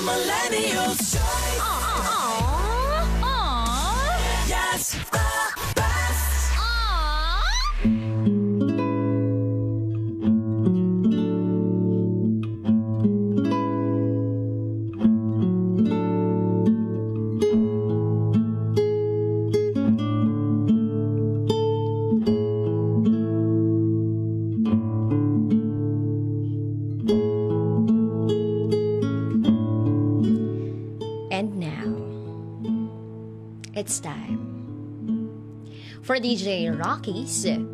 Millennials Choice. Aww. Aww. Yes, for DJ Rocky's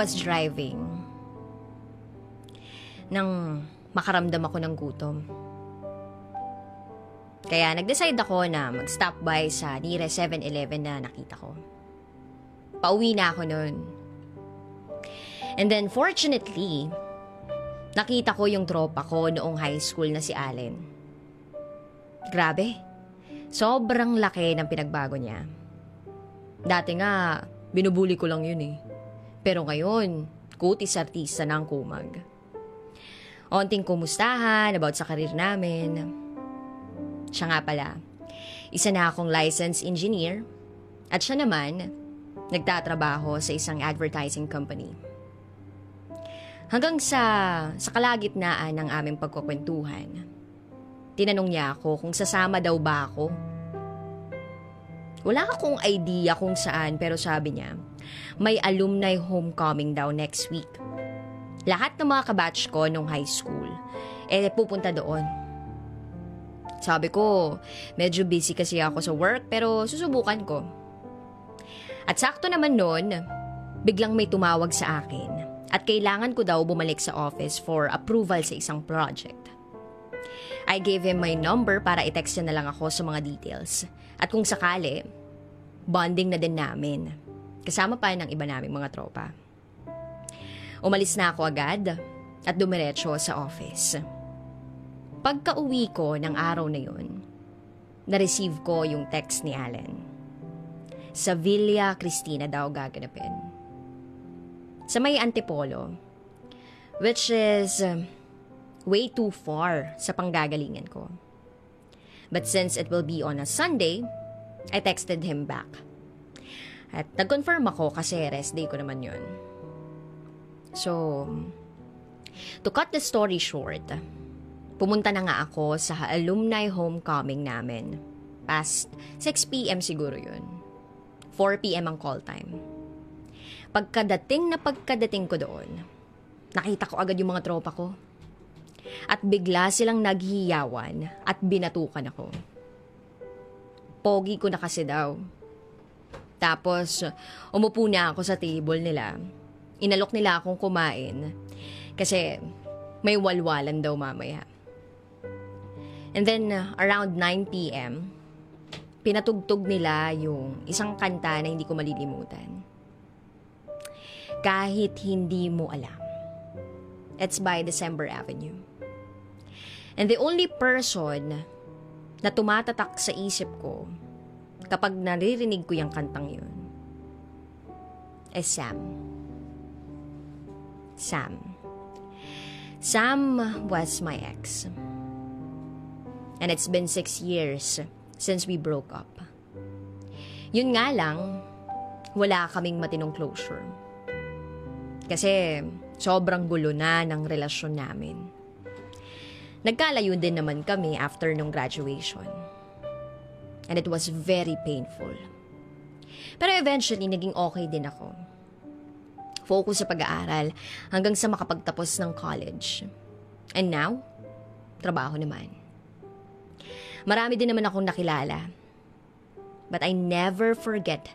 was driving nang makaramdam ako ng gutom. Kaya nag-decide ako na mag-stop by sa nearest 7-Eleven na nakita ko. Pauwi na ako noon. And then fortunately, nakita ko yung tropa ko noong high school na si Allen. Grabe, sobrang laki ng pinagbago niya. Dati nga, binubuli ko lang yun eh. Pero ngayon, kutis artista na ang kumag. Onting kumustahan about sa karir namin. Siya nga pala, isa na akong licensed engineer at siya naman, nagtatrabaho sa isang advertising company. Hanggang sa, sa kalagitnaan ng aming pagkukwentuhan, tinanong niya ako kung sasama daw ba ako. Wala akong idea kung saan pero sabi niya, may alumni homecoming daw next week. Lahat ng mga kabatch ko nung high school, eh pupunta doon. Sabi ko, medyo busy kasi ako sa work pero susubukan ko. At sakto naman noon, biglang may tumawag sa akin at kailangan ko daw bumalik sa office for approval sa isang project. I gave him my number para i-text niya na lang ako sa mga details. At kung sakali, bonding na din namin. Kasama pa ng iba naming mga tropa. Umalis na ako agad at dumiretso sa office. Pagka-uwi ko ng araw na yun, na-receive ko yung text ni Allen. Sa Villa Cristina daw gaganapin. Sa may Antipolo, which is um, way too far sa panggagalingan ko. But since it will be on a Sunday, I texted him back. At nag-confirm ako kasi rest day ko naman yun. So, to cut the story short, pumunta na nga ako sa alumni homecoming namin. Past 6pm siguro yun. 4pm ang call time. Pagkadating na pagkadating ko doon, nakita ko agad yung mga tropa ko. At bigla silang naghiyawan at binatukan ako. Pogi ko na kasi daw. Tapos, umupo na ako sa table nila. Inalok nila akong kumain. Kasi, may walwalan daw mamaya. And then, around 9pm, pinatugtog nila yung isang kanta na hindi ko malilimutan. Kahit hindi mo alam. It's by December Avenue. And the only person na tumatatak sa isip ko kapag naririnig ko yung kantang yun is Sam. Sam. Sam was my ex. And it's been six years since we broke up. Yun nga lang, wala kaming matinong closure. Kasi sobrang gulo na ng relasyon namin. Nagkalayo din naman kami after nung graduation. And it was very painful. Pero eventually, naging okay din ako. Focus sa pag-aaral hanggang sa makapagtapos ng college. And now, trabaho naman. Marami din naman akong nakilala. But I never forget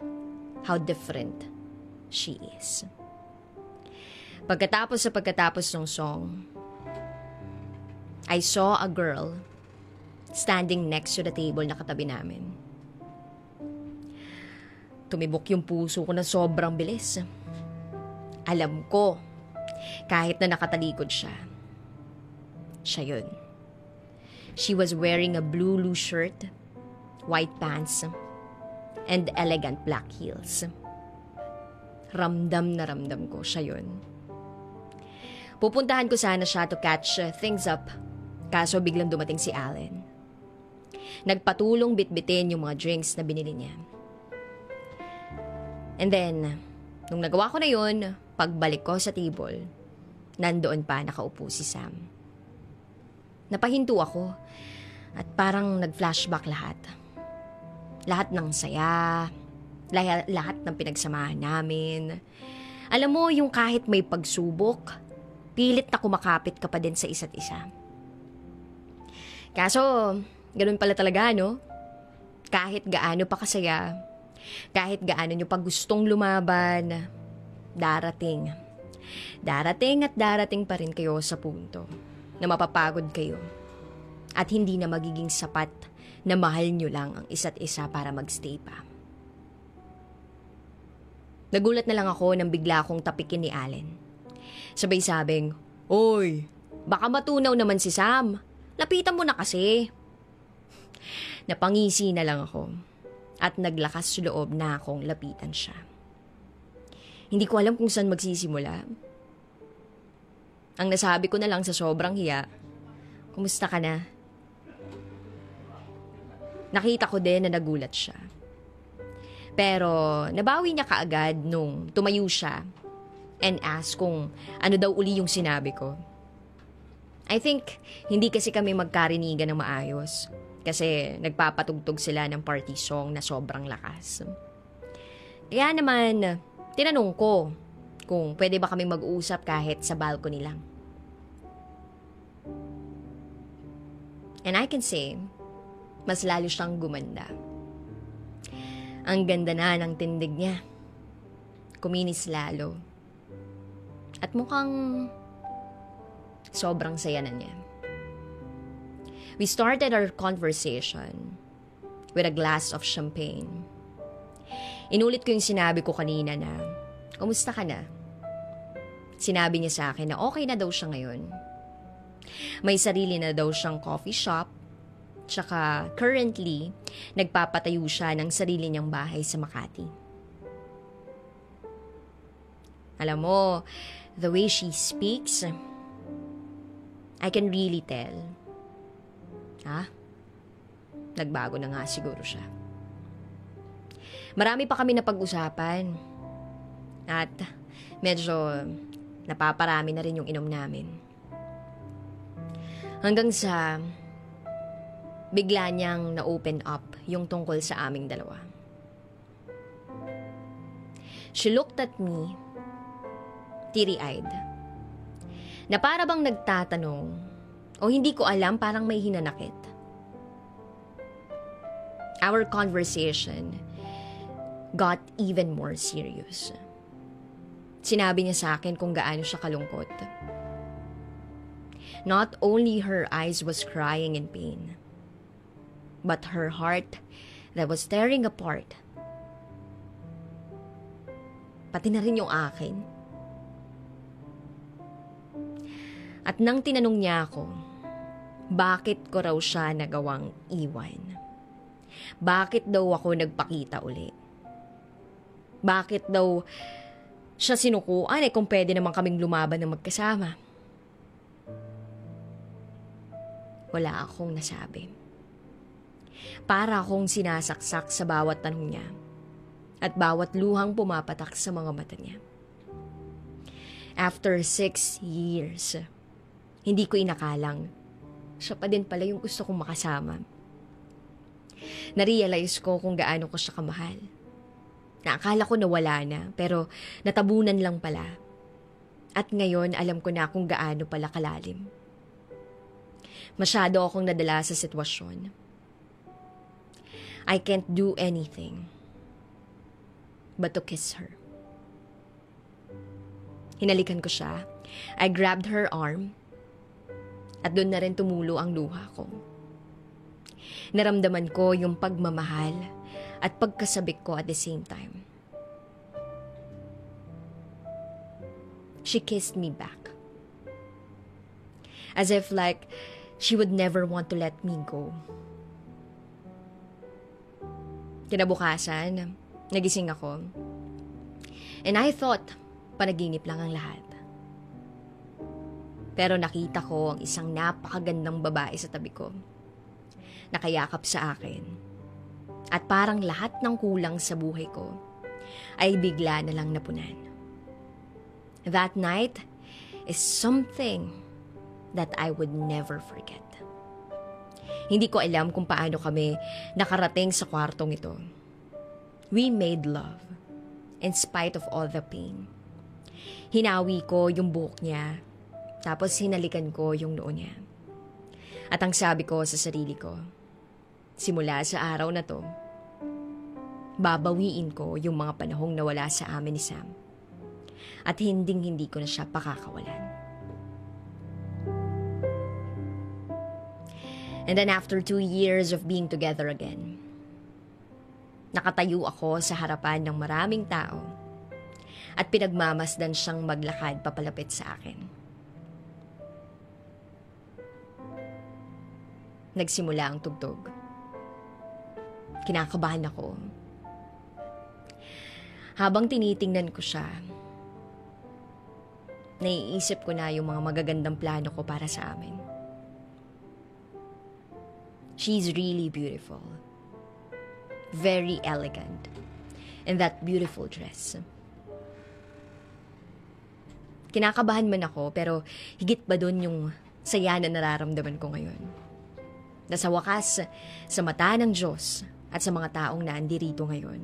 how different she is. Pagkatapos sa pagkatapos ng song, I saw a girl standing next to the table na katabi namin. Tumibok yung puso ko na sobrang bilis. Alam ko, kahit na nakatalikod siya, siya yun. She was wearing a blue loose shirt, white pants, and elegant black heels. Ramdam na ramdam ko, siya yun. Pupuntahan ko sana siya to catch uh, things up, kaso biglang dumating si Allen. Nagpatulong bitbitin yung mga drinks na binili niya. And then, nung nagawa ko na yun, pagbalik ko sa table, nandoon pa nakaupo si Sam. Napahinto ako at parang nag-flashback lahat. Lahat ng saya, lahat, ng pinagsamahan namin. Alam mo, yung kahit may pagsubok, pilit na kumakapit ka pa din sa isa't isa. Kaso, ganun pala talaga, no? Kahit gaano pa kasaya, kahit gaano nyo pa gustong lumaban, darating. Darating at darating pa rin kayo sa punto na mapapagod kayo at hindi na magiging sapat na mahal nyo lang ang isa't isa para magstay pa. Nagulat na lang ako nang bigla akong tapikin ni Allen. Sabay sabing, Oy, baka matunaw naman si Sam. Lapitan mo na kasi. Napangisi na lang ako at naglakas loob na akong lapitan siya. Hindi ko alam kung saan magsisimula. Ang nasabi ko na lang sa sobrang hiya, Kumusta ka na? Nakita ko din na nagulat siya. Pero nabawi niya kaagad nung tumayo siya and ask kung ano daw uli yung sinabi ko. I think hindi kasi kami magkarinigan ng maayos kasi nagpapatugtog sila ng party song na sobrang lakas. Kaya naman, tinanong ko kung pwede ba kami mag-usap kahit sa balcony lang. And I can say, mas lalo siyang gumanda. Ang ganda na ng tindig niya. Kuminis lalo. At mukhang sobrang saya na niya. We started our conversation with a glass of champagne. Inulit ko yung sinabi ko kanina na, Kumusta ka na? Sinabi niya sa akin na okay na daw siya ngayon. May sarili na daw siyang coffee shop, tsaka currently, nagpapatayo siya ng sarili niyang bahay sa Makati. Alam mo, the way she speaks, I can really tell. Ha? Nagbago na nga siguro siya. Marami pa kami na pag-usapan. At medyo napaparami na rin yung inom namin. Hanggang sa bigla niyang na-open up yung tungkol sa aming dalawa. She looked at me, teary-eyed, na para bang nagtatanong o hindi ko alam parang may hinanakit. Our conversation got even more serious. Sinabi niya sa akin kung gaano siya kalungkot. Not only her eyes was crying in pain, but her heart that was tearing apart. Pati na rin yung akin. At nang tinanong niya ako, bakit ko raw siya nagawang iwan? Bakit daw ako nagpakita uli? Bakit daw siya sinukuan eh kung pwede naman kaming lumaban ng magkasama? Wala akong nasabi. Para akong sinasaksak sa bawat tanong niya at bawat luhang pumapatak sa mga mata niya. After six years, hindi ko inakalang siya pa din pala yung gusto kong makasama. Narealize ko kung gaano ko siya kamahal. Naakala ko nawala na, pero natabunan lang pala. At ngayon, alam ko na kung gaano pala kalalim. Masyado akong nadala sa sitwasyon. I can't do anything but to kiss her. Hinalikan ko siya. I grabbed her arm. At doon na rin tumulo ang luha ko. Naramdaman ko yung pagmamahal at pagkasabik ko at the same time. She kissed me back. As if like she would never want to let me go. Kinabukasan, nagising ako. And I thought, panaginip lang ang lahat. Pero nakita ko ang isang napakagandang babae sa tabi ko. Nakayakap sa akin. At parang lahat ng kulang sa buhay ko ay bigla na lang napunan. That night is something that I would never forget. Hindi ko alam kung paano kami nakarating sa kwartong ito. We made love in spite of all the pain. Hinawi ko yung buhok niya, tapos hinalikan ko yung noo niya. At ang sabi ko sa sarili ko, simula sa araw na to, babawiin ko yung mga panahong nawala sa amin ni Sam. At hinding hindi ko na siya pakakawalan. And then after two years of being together again, nakatayo ako sa harapan ng maraming tao at pinagmamasdan siyang maglakad papalapit sa akin. Nagsimula ang tugtog. Kinakabahan ako. Habang tinitingnan ko siya, naiisip ko na yung mga magagandang plano ko para sa amin. She's really beautiful. Very elegant. In that beautiful dress. Kinakabahan man ako, pero higit ba doon yung saya na nararamdaman ko ngayon? Na sa wakas, sa mata ng Diyos at sa mga taong naandirito ngayon,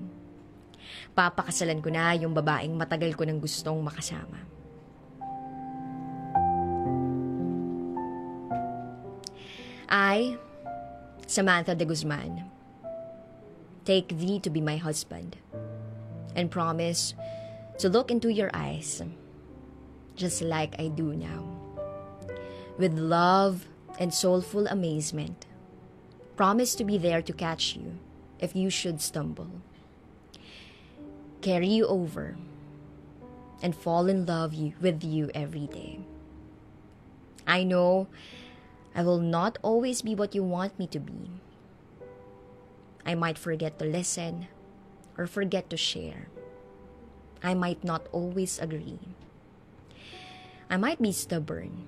papakasalan ko na yung babaeng matagal ko nang gustong makasama. I, Samantha de Guzman, take thee to be my husband, and promise to look into your eyes just like I do now. With love and soulful amazement, promise to be there to catch you if you should stumble, carry you over, and fall in love you, with you every day. I know I will not always be what you want me to be. I might forget to listen or forget to share. I might not always agree. I might be stubborn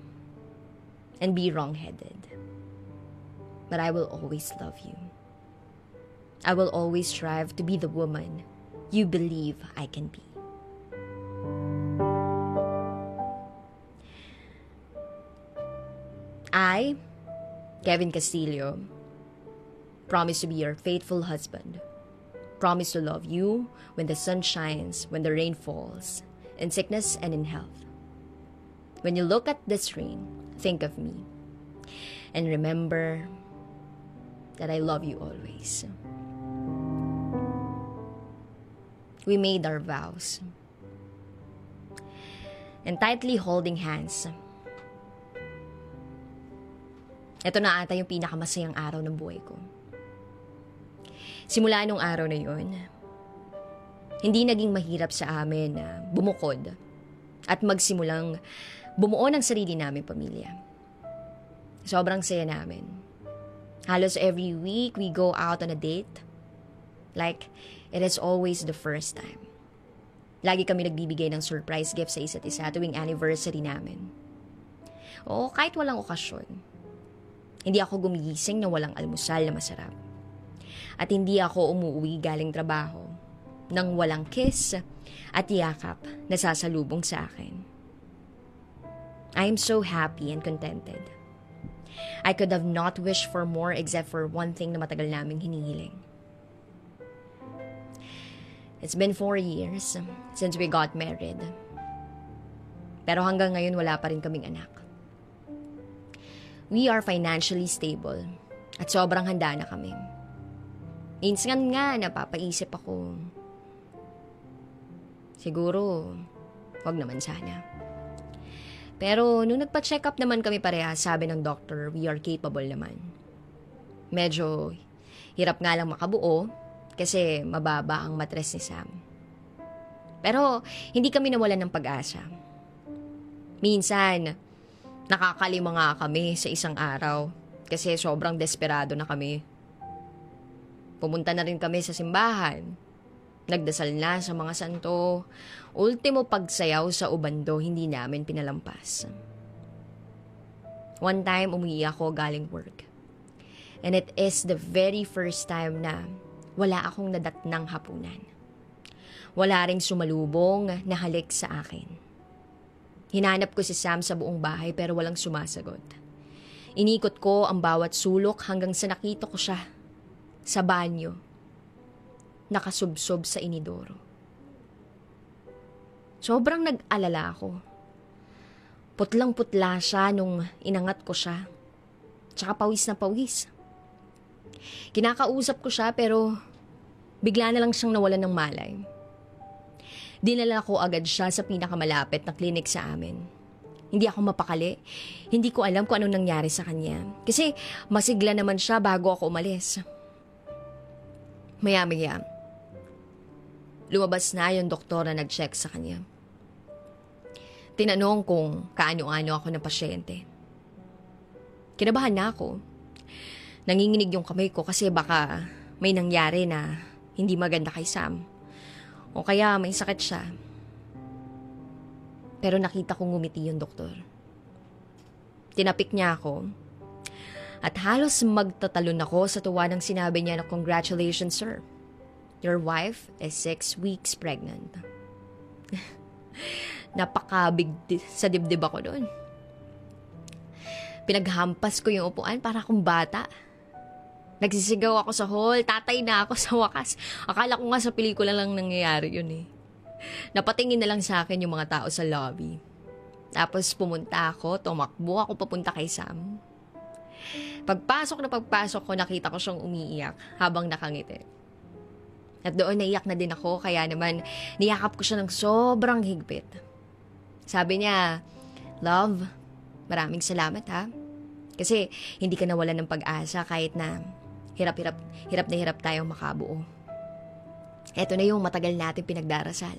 and be wrong headed. But I will always love you. I will always strive to be the woman you believe I can be. I, Kevin Castillo, promise to be your faithful husband. Promise to love you when the sun shines, when the rain falls, in sickness and in health. When you look at this rain, think of me. And remember that I love you always. We made our vows. And tightly holding hands, ito na ata yung pinakamasayang araw ng buhay ko. Simula nung araw na yun, hindi naging mahirap sa amin na bumukod at magsimulang bumuo ng sarili namin pamilya. Sobrang saya namin. Halos every week we go out on a date. Like, it is always the first time. Lagi kami nagbibigay ng surprise gift sa isa't isa tuwing anniversary namin. Oo, kahit walang okasyon. Hindi ako gumigising na walang almusal na masarap. At hindi ako umuwi galing trabaho nang walang kiss at yakap na sasalubong sa akin. I am so happy and contented. I could have not wished for more except for one thing na matagal naming hinihiling. It's been four years since we got married. Pero hanggang ngayon wala pa rin kaming anak. We are financially stable at sobrang handa na kami. Minsan nga, napapaisip ako. Siguro, wag naman sana. Pero nung nagpa-check up naman kami pareha, sabi ng doctor, we are capable naman. Medyo hirap nga lang makabuo kasi mababa ang matres ni Sam. Pero hindi kami nawalan ng pag-asa. Minsan, nakakalima nga kami sa isang araw kasi sobrang desperado na kami. Pumunta na rin kami sa simbahan. Nagdasal na sa mga santo. Ultimo pagsayaw sa ubando, hindi namin pinalampas. One time, umuwi ako galing work. And it is the very first time na wala akong nadatnang hapunan. Wala ring sumalubong na halik sa akin. Hinanap ko si Sam sa buong bahay pero walang sumasagot. Inikot ko ang bawat sulok hanggang sa nakita ko siya sa banyo. Nakasubsob sa inidoro. Sobrang nag-alala ako. Putlang-putla siya nung inangat ko siya. Tsaka pawis na pawis. Kinakausap ko siya pero bigla na lang siyang nawalan ng malay. Dinala ko agad siya sa pinakamalapit na klinik sa amin. Hindi ako mapakali. Hindi ko alam kung anong nangyari sa kanya. Kasi masigla naman siya bago ako umalis. Maya-maya, lumabas na yung doktor na nag-check sa kanya. Tinanong kung kaano-ano ako ng pasyente. Kinabahan na ako. Nanginginig yung kamay ko kasi baka may nangyari na hindi maganda kay Sam. O kaya may sakit siya. Pero nakita kong ngumiti yung doktor. Tinapik niya ako. At halos magtatalon ako sa tuwa ng sinabi niya na congratulations sir. Your wife is six weeks pregnant. Napakabig sa dibdib ako doon. Pinaghampas ko yung upuan para akong bata. Nagsisigaw ako sa hall, tatay na ako sa wakas. Akala ko nga sa pelikula lang nangyayari yun eh. Napatingin na lang sa akin yung mga tao sa lobby. Tapos pumunta ako, tumakbo ako papunta kay Sam. Pagpasok na pagpasok ko, nakita ko siyang umiiyak habang nakangiti. At doon naiyak na din ako, kaya naman niyakap ko siya ng sobrang higpit. Sabi niya, Love, maraming salamat ha. Kasi hindi ka nawalan ng pag-asa kahit na hirap-hirap hirap na hirap tayong makabuo. Ito na yung matagal natin pinagdarasal.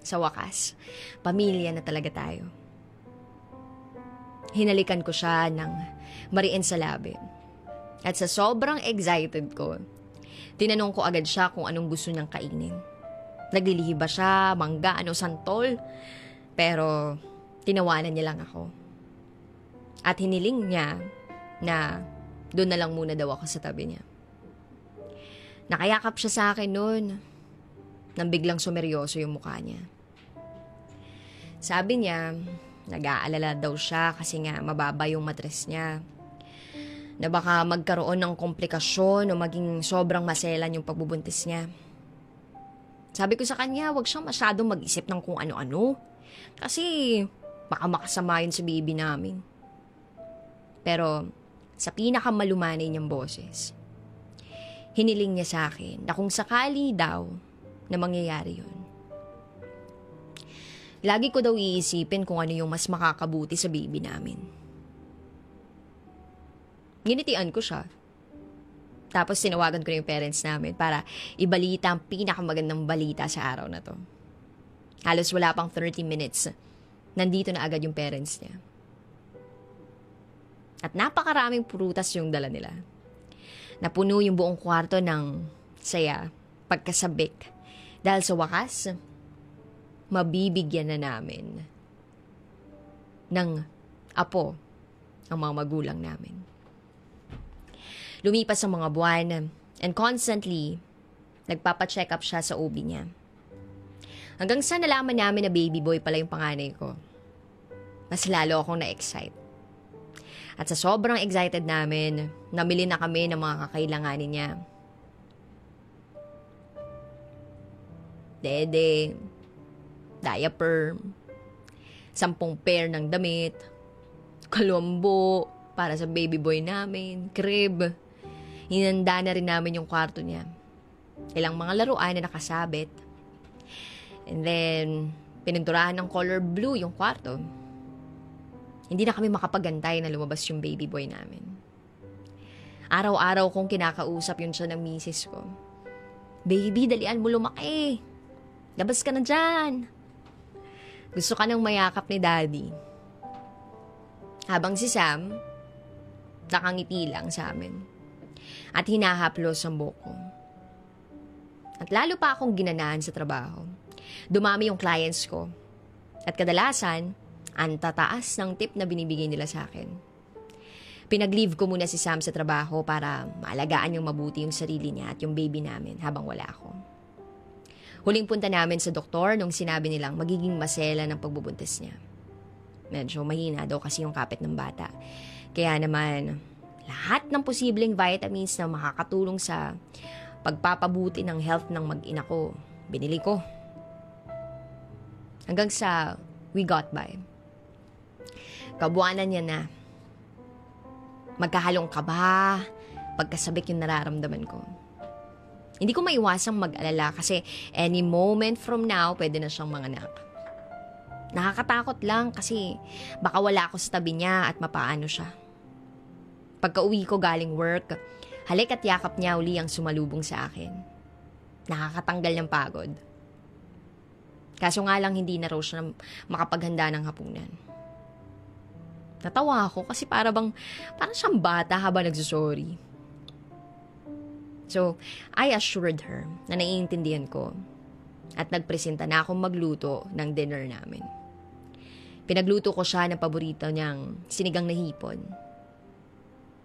Sa wakas, pamilya na talaga tayo. Hinalikan ko siya ng mariin sa labi. At sa sobrang excited ko, tinanong ko agad siya kung anong gusto niyang kainin. Naglilihi ba siya, mangga, ano, santol? Pero tinawanan niya lang ako. At hiniling niya na doon na lang muna daw ako sa tabi niya. Nakayakap siya sa akin noon nang biglang sumeryoso yung mukha niya. Sabi niya, nag-aalala daw siya kasi nga mababa yung matres niya. Na baka magkaroon ng komplikasyon o maging sobrang maselan yung pagbubuntis niya. Sabi ko sa kanya, wag siyang masyadong mag-isip ng kung ano-ano. Kasi baka makasama yun sa baby namin. Pero sa pinakamalumanay niyang boses, hiniling niya sa akin na kung sakali daw na mangyayari yun. Lagi ko daw iisipin kung ano yung mas makakabuti sa baby namin. Ginitian ko siya. Tapos tinawagan ko yung parents namin para ibalita ang pinakamagandang balita sa araw na to. Halos wala pang 30 minutes. Nandito na agad yung parents niya. At napakaraming prutas yung dala nila. Napuno yung buong kwarto ng saya, pagkasabik. Dahil sa wakas, mabibigyan na namin ng apo ang mga magulang namin. Lumipas ang mga buwan and constantly, nagpapacheck up siya sa OB niya. Hanggang sa nalaman namin na baby boy pala yung panganay ko. Mas lalo akong na-excite. At sa sobrang excited namin, namili na kami ng mga kakailanganin niya. Dede, diaper, sampung pair ng damit, kalombo para sa baby boy namin, crib, Hinanda na rin namin yung kwarto niya. Ilang mga laruan na nakasabit. And then, pininturahan ng color blue yung kwarto. Hindi na kami makapagantay na lumabas yung baby boy namin. Araw-araw kong kinakausap yun siya ng misis ko. Baby, dalian mo lumaki. Labas ka na dyan. Gusto ka nang mayakap ni daddy. Habang si Sam, nakangiti lang sa amin. At hinahaplos ang buko. At lalo pa akong ginanahan sa trabaho. Dumami yung clients ko. At kadalasan, ang tataas ng tip na binibigay nila sa akin. Pinag-leave ko muna si Sam sa trabaho para maalagaan yung mabuti yung sarili niya at yung baby namin habang wala ako. Huling punta namin sa doktor nung sinabi nilang magiging masela ng pagbubuntis niya. Medyo mahina daw kasi yung kapit ng bata. Kaya naman, lahat ng posibleng vitamins na makakatulong sa pagpapabuti ng health ng mag-ina ko, binili ko. Hanggang sa we got by. Kabuanan niya na Magkahalong kaba, pagkasabik yung nararamdaman ko. Hindi ko maiwasang mag-alala kasi any moment from now, pwede na siyang manganak. Nakakatakot lang kasi baka wala ako sa tabi niya at mapaano siya. Pagka uwi ko galing work, halik at yakap niya uli ang sumalubong sa akin. Nakakatanggal ng pagod. Kaso nga lang hindi na raw siya makapaghanda ng hapunan. Natawa ako kasi para bang, parang siyang bata habang nagsusorry. So, I assured her na naiintindihan ko at nagpresenta na akong magluto ng dinner namin. Pinagluto ko siya ng paborito niyang sinigang na hipon.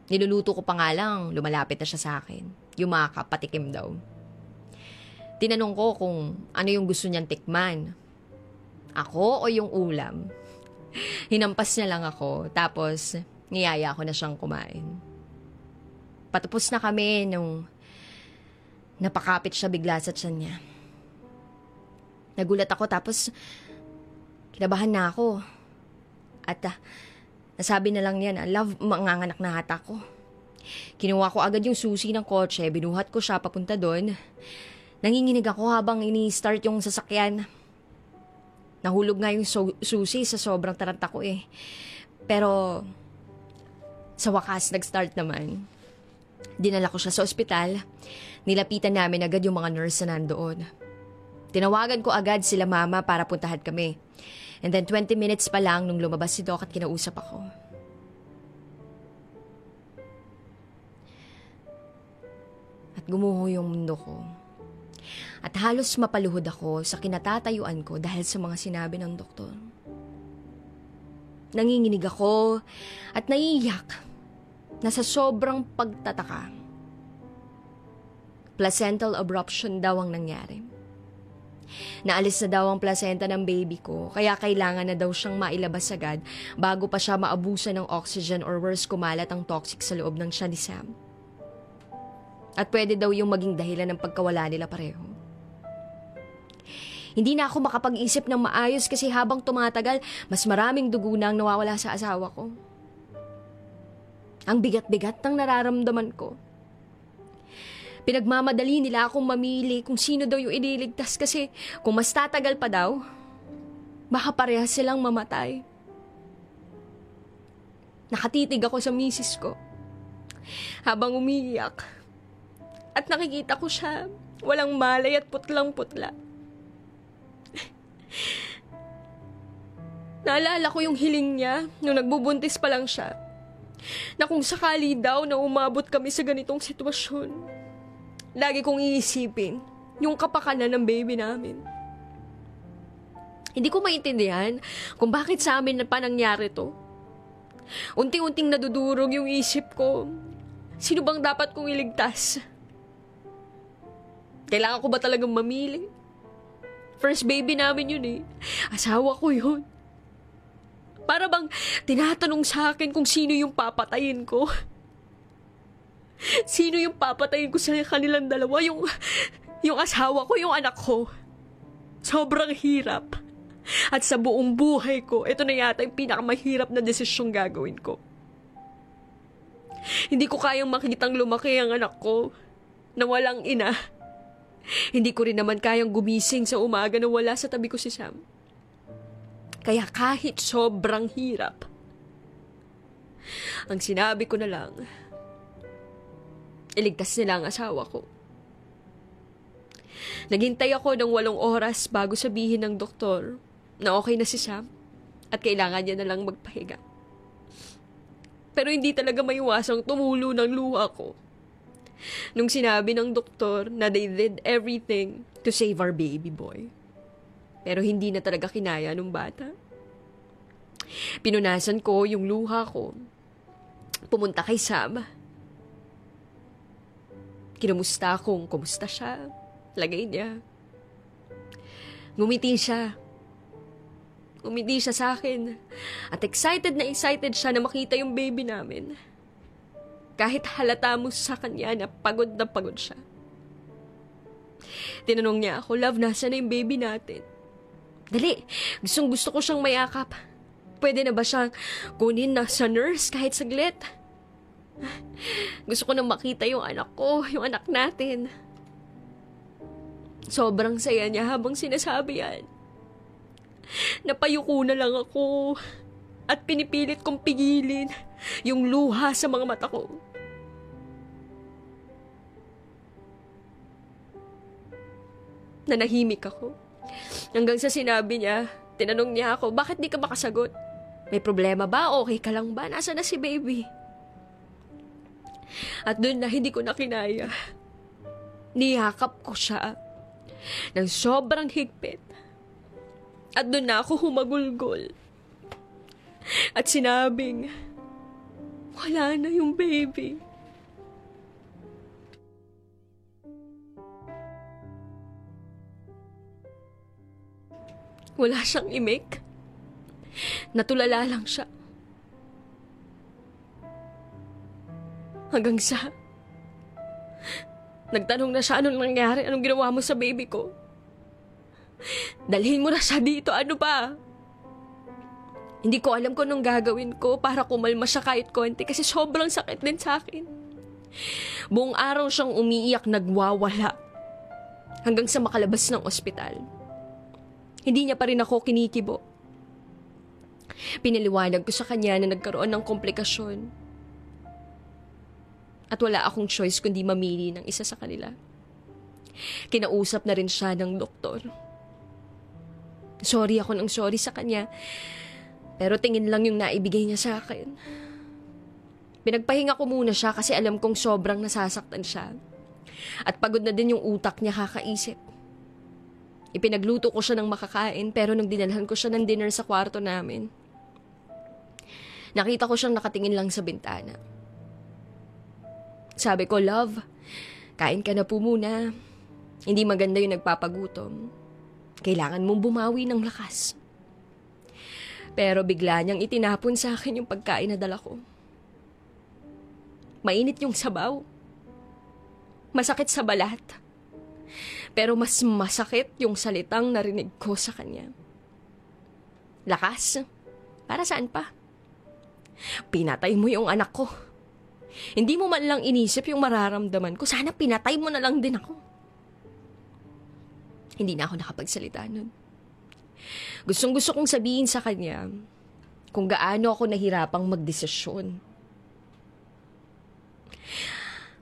Niluluto ko pa nga lang, lumalapit na siya sa akin. Yumakap, patikim daw. Tinanong ko kung ano yung gusto niyang tikman. Ako o yung ulam? Hinampas niya lang ako. Tapos, niyaya ko na siyang kumain. Patapos na kami nung napakapit siya bigla sa tiyan niya. Nagulat ako tapos kinabahan na ako. At uh, nasabi na lang niya na, love, manganganak na hata ko. Kinuha ko agad yung susi ng kotse, binuhat ko siya papunta doon. Nanginginig ako habang ini-start yung sasakyan. Nahulog nga yung so- susi sa sobrang taranta ko eh. Pero, sa wakas, nag-start naman. Dinala ko siya sa ospital. Nilapitan namin agad yung mga nurse na nandoon. Tinawagan ko agad sila mama para puntahan kami. And then 20 minutes pa lang nung lumabas si Doc at kinausap ako. At gumuho yung mundo ko. At halos mapaluhod ako sa kinatatayuan ko dahil sa mga sinabi ng doktor. Nanginginig ako at naiiyak na sa sobrang pagtataka. Placental abruption daw ang nangyari. Naalis na daw ang placenta ng baby ko, kaya kailangan na daw siyang mailabas agad bago pa siya maabusan ng oxygen or worse kumalat ang toxic sa loob ng siya ni Sam. At pwede daw yung maging dahilan ng pagkawala nila pareho. Hindi na ako makapag-isip ng maayos kasi habang tumatagal, mas maraming dugo na ang nawawala sa asawa ko. Ang bigat-bigat ng nararamdaman ko. Pinagmamadali nila akong mamili kung sino daw yung ililigtas kasi kung mas tatagal pa daw, baka parehas silang mamatay. Nakatitig ako sa misis ko habang umiiyak. At nakikita ko siya, walang malay at putlang-putla. Naalala ko yung hiling niya nung nagbubuntis pa lang siya. Na kung sakali daw na umabot kami sa ganitong sitwasyon, lagi kong iisipin yung kapakanan ng baby namin. Hindi ko maintindihan kung bakit sa amin na pa nangyari to. Unting-unting nadudurog yung isip ko. Sino bang dapat kong iligtas? Kailangan ko ba talagang mamili? First baby namin yun eh. Asawa ko yun. Para bang tinatanong sa akin kung sino yung papatayin ko. Sino yung papatayin ko sa kanilang dalawa? Yung, yung asawa ko, yung anak ko. Sobrang hirap. At sa buong buhay ko, ito na yata yung pinakamahirap na desisyong gagawin ko. Hindi ko kayang makitang lumaki ang anak ko na walang ina. Hindi ko rin naman kayang gumising sa umaga na wala sa tabi ko si Sam. Kaya kahit sobrang hirap, ang sinabi ko na lang, iligtas nila ang asawa ko. Naghintay ako ng walong oras bago sabihin ng doktor na okay na si Sam at kailangan niya na lang magpahinga. Pero hindi talaga maiwasang tumulo ng luha ko. Nung sinabi ng doktor na they did everything to save our baby boy. Pero hindi na talaga kinaya nung bata. Pinunasan ko yung luha ko. Pumunta kay Sam. Kinumusta kung kumusta siya. Lagay niya. Ngumiti siya. Umiti siya sa akin. At excited na excited siya na makita yung baby namin. Kahit halata mo sa kanya na pagod na pagod siya. Tinanong niya ako, Love, nasa na yung baby natin? Dali, gustong gusto ko siyang mayakap. Pwede na ba siyang kunin na sa nurse kahit saglit? Gusto ko na makita yung anak ko, yung anak natin. Sobrang saya niya habang sinasabi yan. Napayuko na lang ako at pinipilit kong pigilin yung luha sa mga mata ko. Nanahimik ako. Hanggang sa sinabi niya, tinanong niya ako, bakit di ka makasagot? May problema ba? Okay ka lang ba? Nasaan na si baby? At doon na hindi ko na kinaya. Niyakap ko siya ng sobrang higpit. At doon na ako humagulgol. At sinabing, wala na yung baby. Wala siyang imik. Natulala lang siya. Hanggang sa... Nagtanong na siya anong nangyari, anong ginawa mo sa baby ko. Dalhin mo na siya dito, ano ba? Hindi ko alam kung anong gagawin ko para kumalma siya kahit konti kasi sobrang sakit din sa akin. Buong araw siyang umiiyak nagwawala hanggang sa makalabas ng ospital. Hindi niya pa rin ako kinikibo. Pinaliwanag ko sa kanya na nagkaroon ng komplikasyon at wala akong choice kundi mamili ng isa sa kanila. Kinausap na rin siya ng doktor. Sorry ako ng sorry sa kanya, pero tingin lang yung naibigay niya sa akin. Pinagpahinga ko muna siya kasi alam kong sobrang nasasaktan siya. At pagod na din yung utak niya kakaisip. Ipinagluto ko siya ng makakain pero nung dinalhan ko siya ng dinner sa kwarto namin, nakita ko siyang nakatingin lang sa bintana. Sabi ko, love, kain ka na po muna. Hindi maganda yung nagpapagutom. Kailangan mong bumawi ng lakas. Pero bigla niyang itinapon sa akin yung pagkain na dala ko. Mainit yung sabaw. Masakit sa balat. Pero mas masakit yung salitang narinig ko sa kanya. Lakas? Para saan pa? Pinatay mo yung anak ko. Hindi mo man lang inisip yung mararamdaman ko. Sana pinatay mo na lang din ako. Hindi na ako nakapagsalita nun. Gustong gusto kong sabihin sa kanya kung gaano ako nahirapang magdesisyon.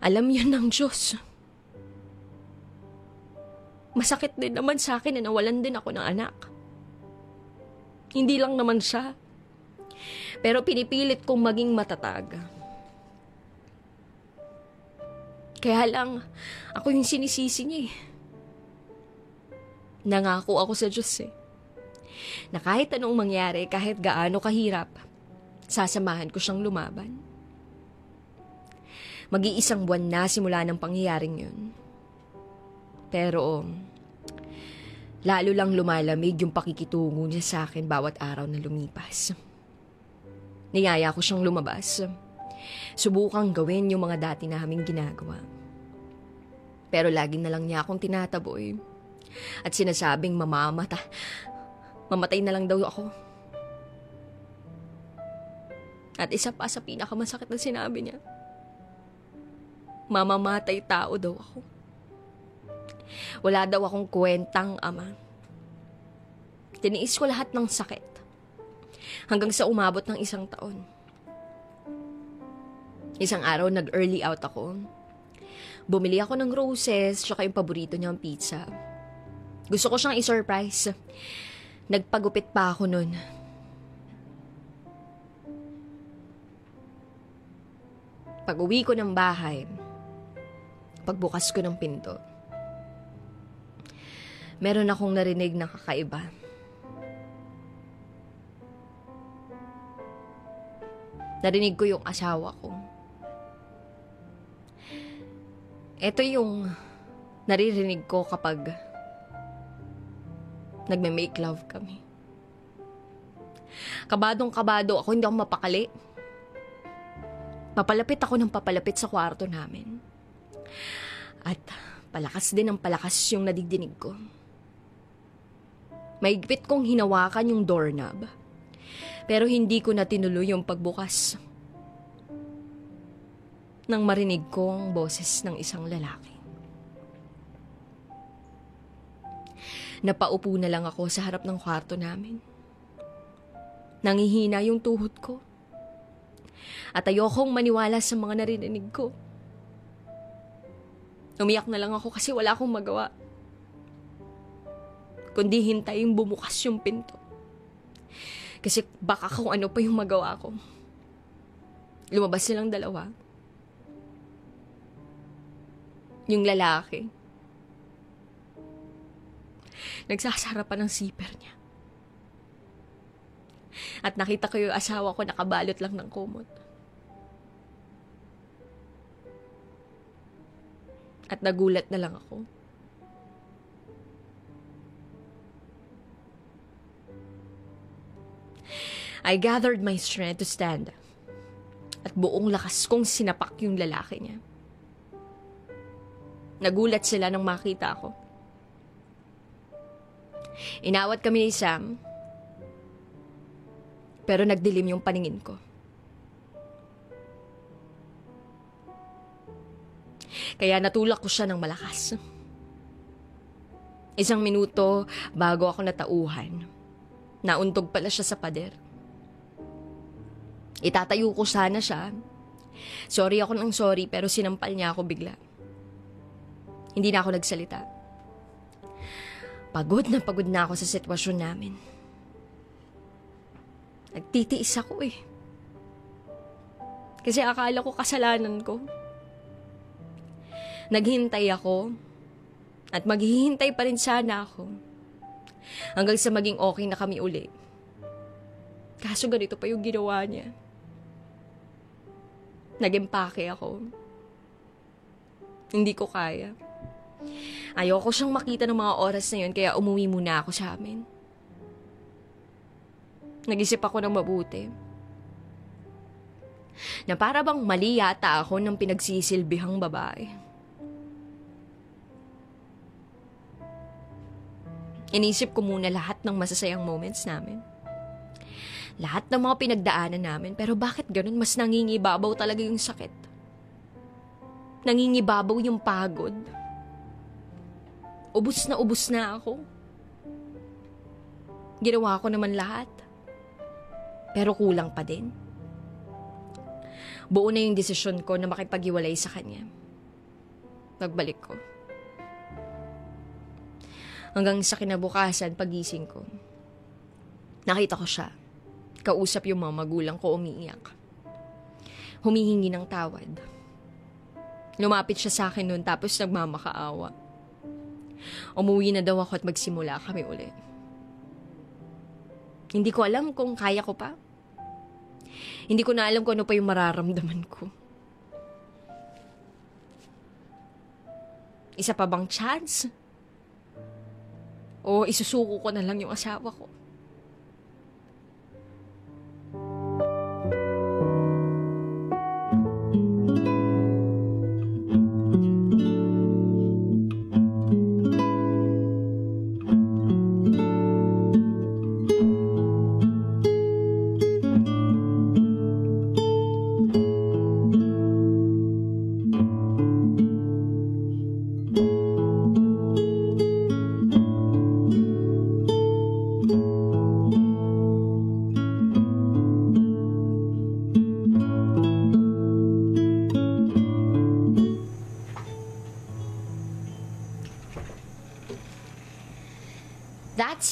Alam yun ng Diyos. Masakit din naman sa akin na nawalan din ako ng anak. Hindi lang naman siya. Pero pinipilit kong maging matatag. Kaya lang, ako yung sinisisi niya eh. Nangako ako sa Diyos eh. Na kahit anong mangyari, kahit gaano kahirap, sasamahan ko siyang lumaban. Mag-iisang buwan na simula ng pangyayaring yun. Pero, lalo lang lumalamig yung pakikitungo niya sa akin bawat araw na lumipas. Niyaya ko siyang lumabas. Subukang gawin yung mga dati naming ginagawa. Pero lagi na lang niya akong tinataboy. At sinasabing mamamata. Mamatay na lang daw ako. At isa pa sa pinakamasakit na sinabi niya. mamamatay tao daw ako. Wala daw akong kwentang ama. Tiniis ko lahat ng sakit. Hanggang sa umabot ng isang taon. Isang araw, nag-early out ako. Bumili ako ng roses, tsaka yung paborito niyang pizza. Gusto ko siyang i-surprise. Nagpagupit pa ako nun. Pag uwi ko ng bahay, pagbukas ko ng pinto, meron akong narinig na kakaiba. Narinig ko yung asawa ko. Ito yung naririnig ko kapag nagme-make love kami. Kabadong kabado ako, hindi ako mapakali. Papalapit ako ng papalapit sa kwarto namin. At palakas din ang palakas yung nadidinig ko. Maigpit kong hinawakan yung doorknob. Pero hindi ko na tinuloy yung pagbukas. Nang marinig ko ang boses ng isang lalaki. Napaupo na lang ako sa harap ng kwarto namin. Nangihina yung tuhod ko. At ayokong maniwala sa mga narinig ko. Umiyak na lang ako kasi wala akong magawa. Kundi hintayin bumukas yung pinto. Kasi baka kung ano pa yung magawa ko. Lumabas silang dalawa. Yung lalaki. Nagsasara ng siper niya. At nakita ko yung asawa ko nakabalot lang ng kumot. At nagulat na lang ako. I gathered my strength to stand. At buong lakas kong sinapak yung lalaki niya. Nagulat sila nang makita ako. Inawat kami ni Sam. Pero nagdilim yung paningin ko. Kaya natulak ko siya ng malakas. Isang minuto bago ako natauhan. Nauntog pala siya sa pader. Itatayo ko sana siya. Sorry ako ng sorry pero sinampal niya ako bigla. Hindi na ako nagsalita. Pagod na pagod na ako sa sitwasyon namin. Nagtitiis ako eh. Kasi akala ko kasalanan ko. Naghintay ako. At maghihintay pa rin sana ako. Hanggang sa maging okay na kami uli. Kaso ganito pa yung ginawa niya. Nag-empake ako. Hindi ko kaya. Ayoko siyang makita ng mga oras na yun kaya umuwi muna ako sa amin. Nag-isip ako ng mabuti. Na para bang mali yata ako ng pinagsisilbihang babae. Inisip ko muna lahat ng masasayang moments namin. Lahat ng mga pinagdaanan namin, pero bakit ganun mas nangingibabaw talaga yung sakit? Nangingibabaw yung pagod. Ubus na ubus na ako. Ginawa ko naman lahat. Pero kulang pa din. Buo na yung desisyon ko na makipag-iwalay sa kanya. Nagbalik ko. Hanggang sa kinabukasan, pagising ko. Nakita ko siya. Kausap yung mga magulang ko umiiyak. Humihingi ng tawad. Lumapit siya sa akin noon tapos nagmamakaawa. Umuwi na daw ako at magsimula kami ulit. Hindi ko alam kung kaya ko pa. Hindi ko na alam kung ano pa yung mararamdaman ko. Isa pa bang chance? O isusuko ko na lang yung asawa ko?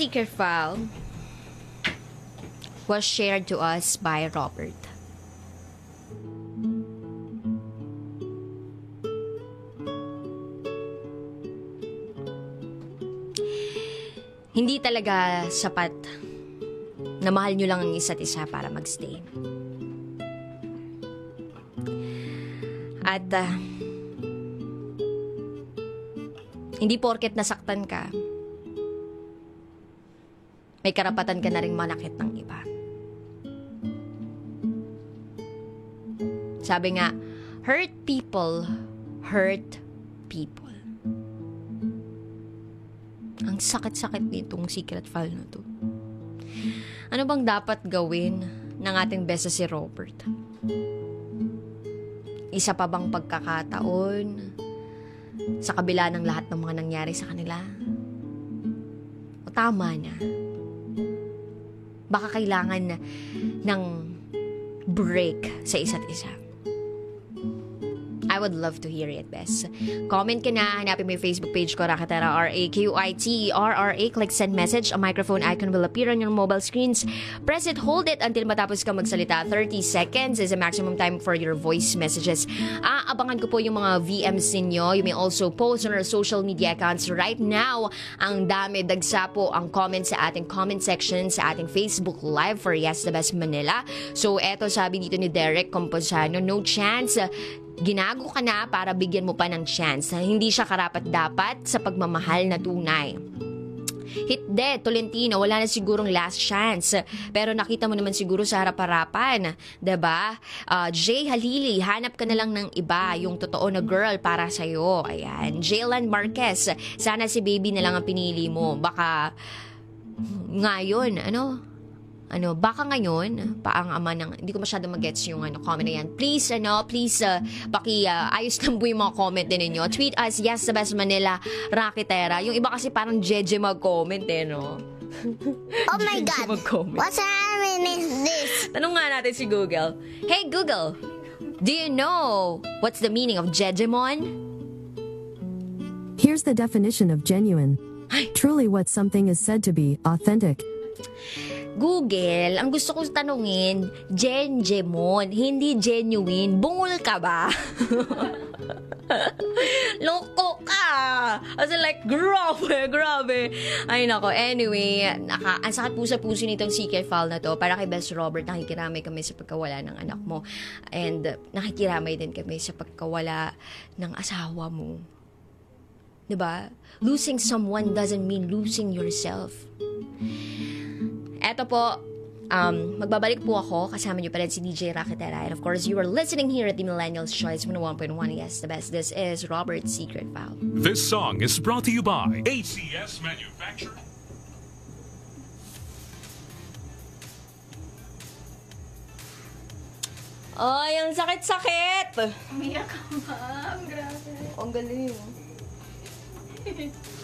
Secret file was shared to us by Robert. Hindi talaga sapat na mahal nyo lang ang isa't isa para magstay. At ah, hindi porket nasaktan ka, may karapatan ka na rin manakit ng iba. Sabi nga, hurt people hurt people. Ang sakit-sakit nitong secret file na to. Ano bang dapat gawin ng ating best na si Robert? Isa pa bang pagkakataon sa kabila ng lahat ng mga nangyari sa kanila? O tama na? Baka kailangan ng break sa isa't isa. Would love to hear it, Bes. Comment ka na, hanapin mo yung Facebook page ko, Rakatera, R-A-Q-I-T-E-R-R-A. Click send message. A microphone icon will appear on your mobile screens. Press it, hold it until matapos ka magsalita. 30 seconds is the maximum time for your voice messages. Ah, abangan ko po yung mga VMs ninyo. You may also post on our social media accounts right now. Ang dami, dagsa po ang comment sa ating comment section sa ating Facebook Live for Yes the Best Manila. So, eto sabi dito ni Derek Composano, no chance ginago ka na para bigyan mo pa ng chance. Hindi siya karapat-dapat sa pagmamahal na tunay. Hit dead, Tolentino, wala na sigurong last chance. Pero nakita mo naman siguro sa harap-harapan, ba? Ah, Jay Halili, hanap ka na lang ng iba, yung totoo na girl para sa iyo. Ayan, Jaylan Marquez, sana si baby na lang ang pinili mo. Baka ngayon, ano? Ano, baka ngayon, paang ama ng, hindi ko masyado magets yung ano, comment na yan. Please, ano, please, uh, paki, uh, ayos lang po yung mga comment din ninyo. Tweet us, yes, the best Manila, Rakitera. Yung iba kasi parang jeje mag-comment eh, no? Oh my God! Mag-comment. What's happening is this? Tanong nga natin si Google. Hey, Google, do you know what's the meaning of Jejemon? Here's the definition of genuine. Truly what something is said to be authentic. Google, ang gusto ko tanungin, Genjemon, hindi genuine. Bungol ka ba? Loko ka! As in like, grabe, grabe. Ay nako, anyway, naka, ang sakit po sa puso nitong secret file na to. Para kay Best Robert, nakikiramay kami sa pagkawala ng anak mo. And nakikiramay din kami sa pagkawala ng asawa mo. 'Di ba? Losing someone doesn't mean losing yourself. Eto po, um, magbabalik po ako. Kasama niyo pa rin si DJ Raketera. And of course, you are listening here at the Millennials Choice 101.1. Yes, the best. This is Robert's Secret File. This song is brought to you by ACS Manufacturing. Ay, ang sakit-sakit! Umiyak ka, ma'am. Grabe. Ang galing.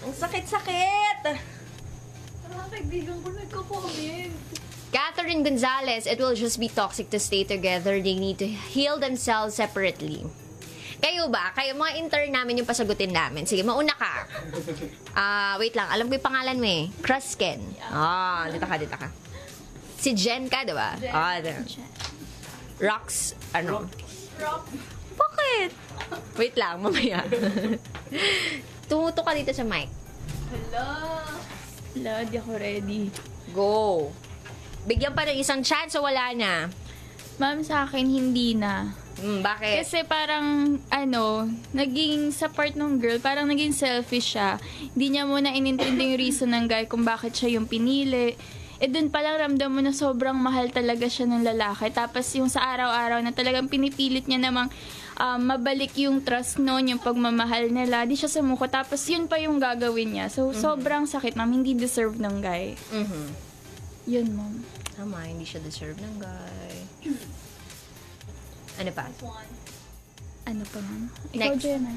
ang sakit-sakit! Parang kaibigan ko nagko-comment. Catherine Gonzalez, it will just be toxic to stay together. They need to heal themselves separately. Kayo ba? Kayo, mga intern namin yung pasagutin namin. Sige, mauna ka. Ah, wait lang. Alam ko yung pangalan mo eh. Krusken. Ah, dito ka, dito ka. Si Jen ka, di ba? Ah, di- Rox, ano? Rock. Bakit? Wait lang, mamaya. Tumuto ka dito sa mic. Hala. Hala, di ako ready. Go. Bigyan pa ng isang chance o wala na? Ma'am, sa akin, hindi na. Hmm, bakit? Kasi parang, ano, naging sa part ng girl, parang naging selfish siya. Hindi niya muna inintindi yung reason ng guy kung bakit siya yung pinili. Eh dun palang ramdam mo na sobrang mahal talaga siya ng lalaki. Tapos yung sa araw-araw na talagang pinipilit niya namang um, mabalik yung trust noon, yung pagmamahal nila. Di siya sumuko. Tapos yun pa yung gagawin niya. So, sobrang sakit, ma'am. Hindi deserve ng guy. Mhm. Yun, ma'am. Tama, hindi siya deserve ng guy. Ano pa? Ano pa, ma'am? Ikaw, Next. Jenna.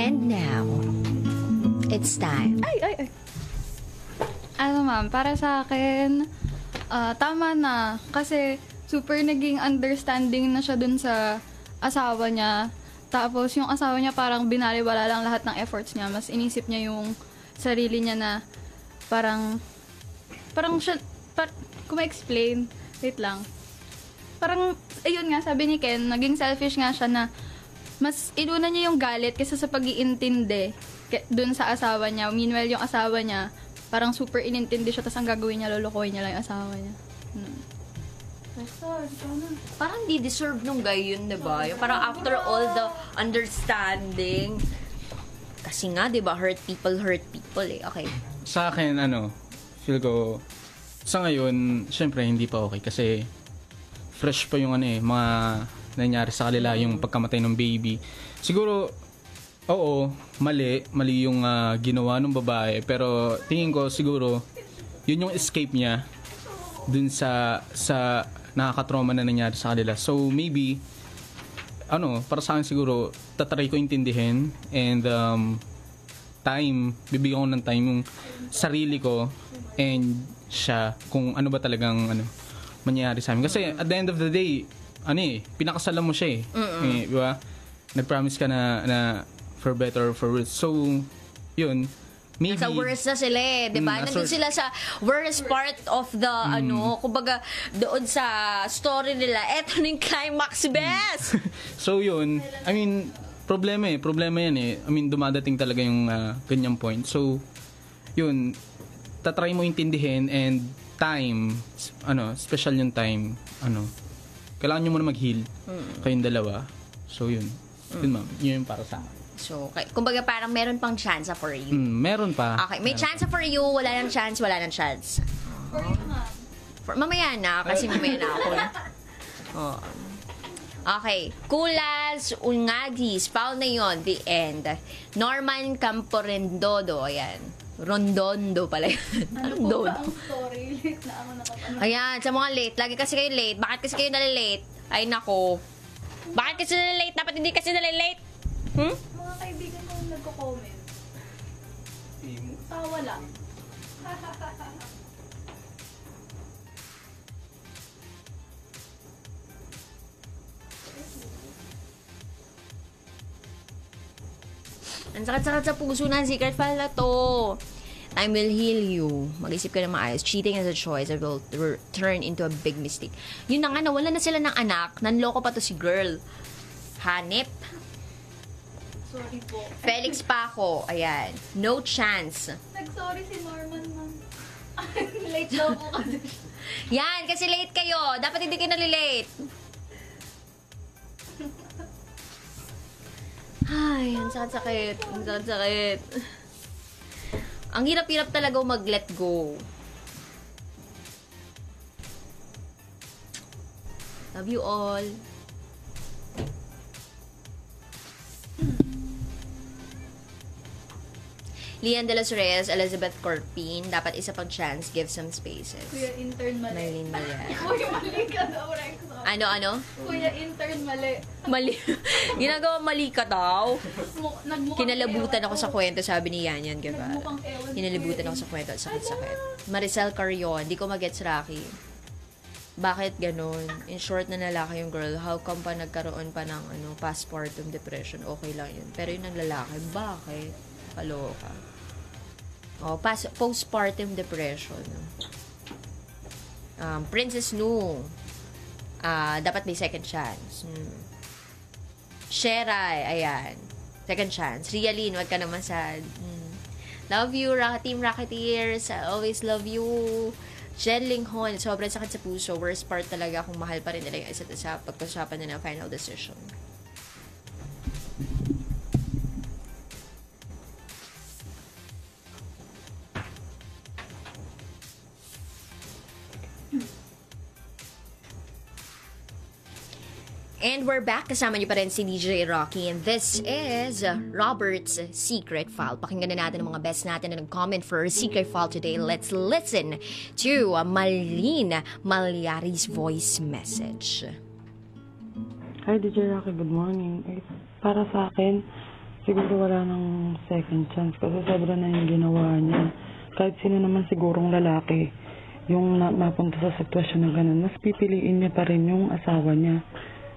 And now, it's time. Ay, ay, ay. Ano ma'am, para sa akin, ah, tama na. Kasi super naging understanding na siya dun sa asawa niya. Tapos yung asawa niya parang binaliwala lang lahat ng efforts niya. Mas inisip niya yung sarili niya na parang, parang siya, par, kung ma-explain, wait lang. Parang, ayun nga, sabi ni Ken, naging selfish nga siya na mas inuna niya yung galit kaysa sa pag-iintindi dun sa asawa niya. Meanwhile, yung asawa niya, parang super inintindi siya, tapos ang gagawin niya, lulukoy niya lang yung asawa niya. Hmm. Parang di deserve nung guy yun, di ba? Parang after all the understanding. Kasi nga, di ba, hurt people, hurt people eh. Okay. Sa akin, ano, feel ko, sa ngayon, syempre, hindi pa okay. Kasi, fresh pa yung ano eh, mga nangyari sa kanila, yung pagkamatay ng baby. Siguro, oo, mali, mali yung ah, ginawa ng babae. Pero, tingin ko, siguro, yun yung escape niya dun sa, sa nakakatrauma na nangyari sa kanila. So, maybe, ano, para sa akin siguro, tatry ko intindihin and um, time, bibigyan ko ng time yung sarili ko and siya kung ano ba talagang ano mangyayari sa amin. Kasi at the end of the day, ano eh, pinakasalan mo siya eh. eh di ba? Nag-promise ka na, na for better or for worse. So, yun. Maybe, Sa worst na sila eh, di ba? Mm, Nandun sila sa worst part of the, ano, kumbaga, doon sa story nila, eto na yung climax, best! So yun, I mean, problema eh, problema yan eh. I mean, dumadating talaga yung ah, ganyang point. So, yun, tatry mo intindihin and time, ano, special yung time, ano, kailangan nyo muna mag-heal, kayong dalawa. So yun, yun ma'am, yun yung para sa akin. So, kay- kumbaga parang meron pang chance for you. Mm, meron pa. Okay, may chance for you, wala nang chance, wala nang chance. For, mamaya na, kasi mamaya na ako. Oh. Okay. Kulas, Ungadis, foul na yon the end. Norman Camporendodo, ayan. Rondondo pala yun. Ano Dodo. story? Late na ako nakapanood. Ayan, sa mga late. Lagi kasi kayo late. Bakit kasi kayo nalilate? Ay, nako. Bakit kasi nalilate? Dapat hindi kasi nalilate. Hmm? Mga kaibigan ko nagko-comment. Tawa lang. Ang sakit-sakit sa puso na secret file na to. Time will heal you. Mag-isip ka na maayos. Cheating is a choice that will tur- turn into a big mistake. Yun na nga, nawala na sila ng anak. Nanloko pa to si girl. Hanip. Sorry po. Felix Paco. Ayan. No chance. Nag-sorry si Norman, ma'am. Late daw po kasi. Yan, kasi late kayo. Dapat hindi kayo nalilate. Ay, ang sakit-sakit. Ang sakit-sakit. Ang hirap-hirap talaga mag-let go. Love you all. Lian de los Reyes, Elizabeth Corpin, dapat isa pang chance, give some spaces. Kuya intern mali. Maylene Malia. Kuya mali ka daw, Rex. Ano, ano? Kuya intern mali. Mali. Ginagawa mali ka daw. Kinalabutan ako sa kwento, sabi ni Yan Yan Guevara. Kinalabutan ako sa kwento sakit-sakit. Maricel Carrion, di ko magets Rocky. Bakit ganun? In short na lalaki yung girl, how come pa nagkaroon pa ng ano, postpartum depression? Okay lang yun. Pero yung ng lalaki, bakit? Kaloka. Oh, pas- postpartum depression. Um, Princess Nu, ah, dapat may second chance. Hmm. Sherai, ayan. Second chance. Rialin, wag ka naman sad. Mm. Love you, Rock Team Rocketeers. I always love you. Jen Linghon, sobrang sakit sa puso. Worst part talaga kung mahal pa rin nila yung isa't isa pagpag-usapan na ng final decision. And we're back. Kasama niyo pa rin si DJ Rocky. And this is Robert's Secret File. Pakinggan na natin ang mga best natin na nag-comment for Secret File today. Let's listen to Malin Malyari's voice message. Hi, DJ Rocky. Good morning. Eh, para sa akin, siguro wala nang second chance kasi sobra na yung ginawa niya. Kahit sino naman sigurong lalaki, yung na, mapunta sa sitwasyon na ganun, mas pipiliin niya pa rin yung asawa niya.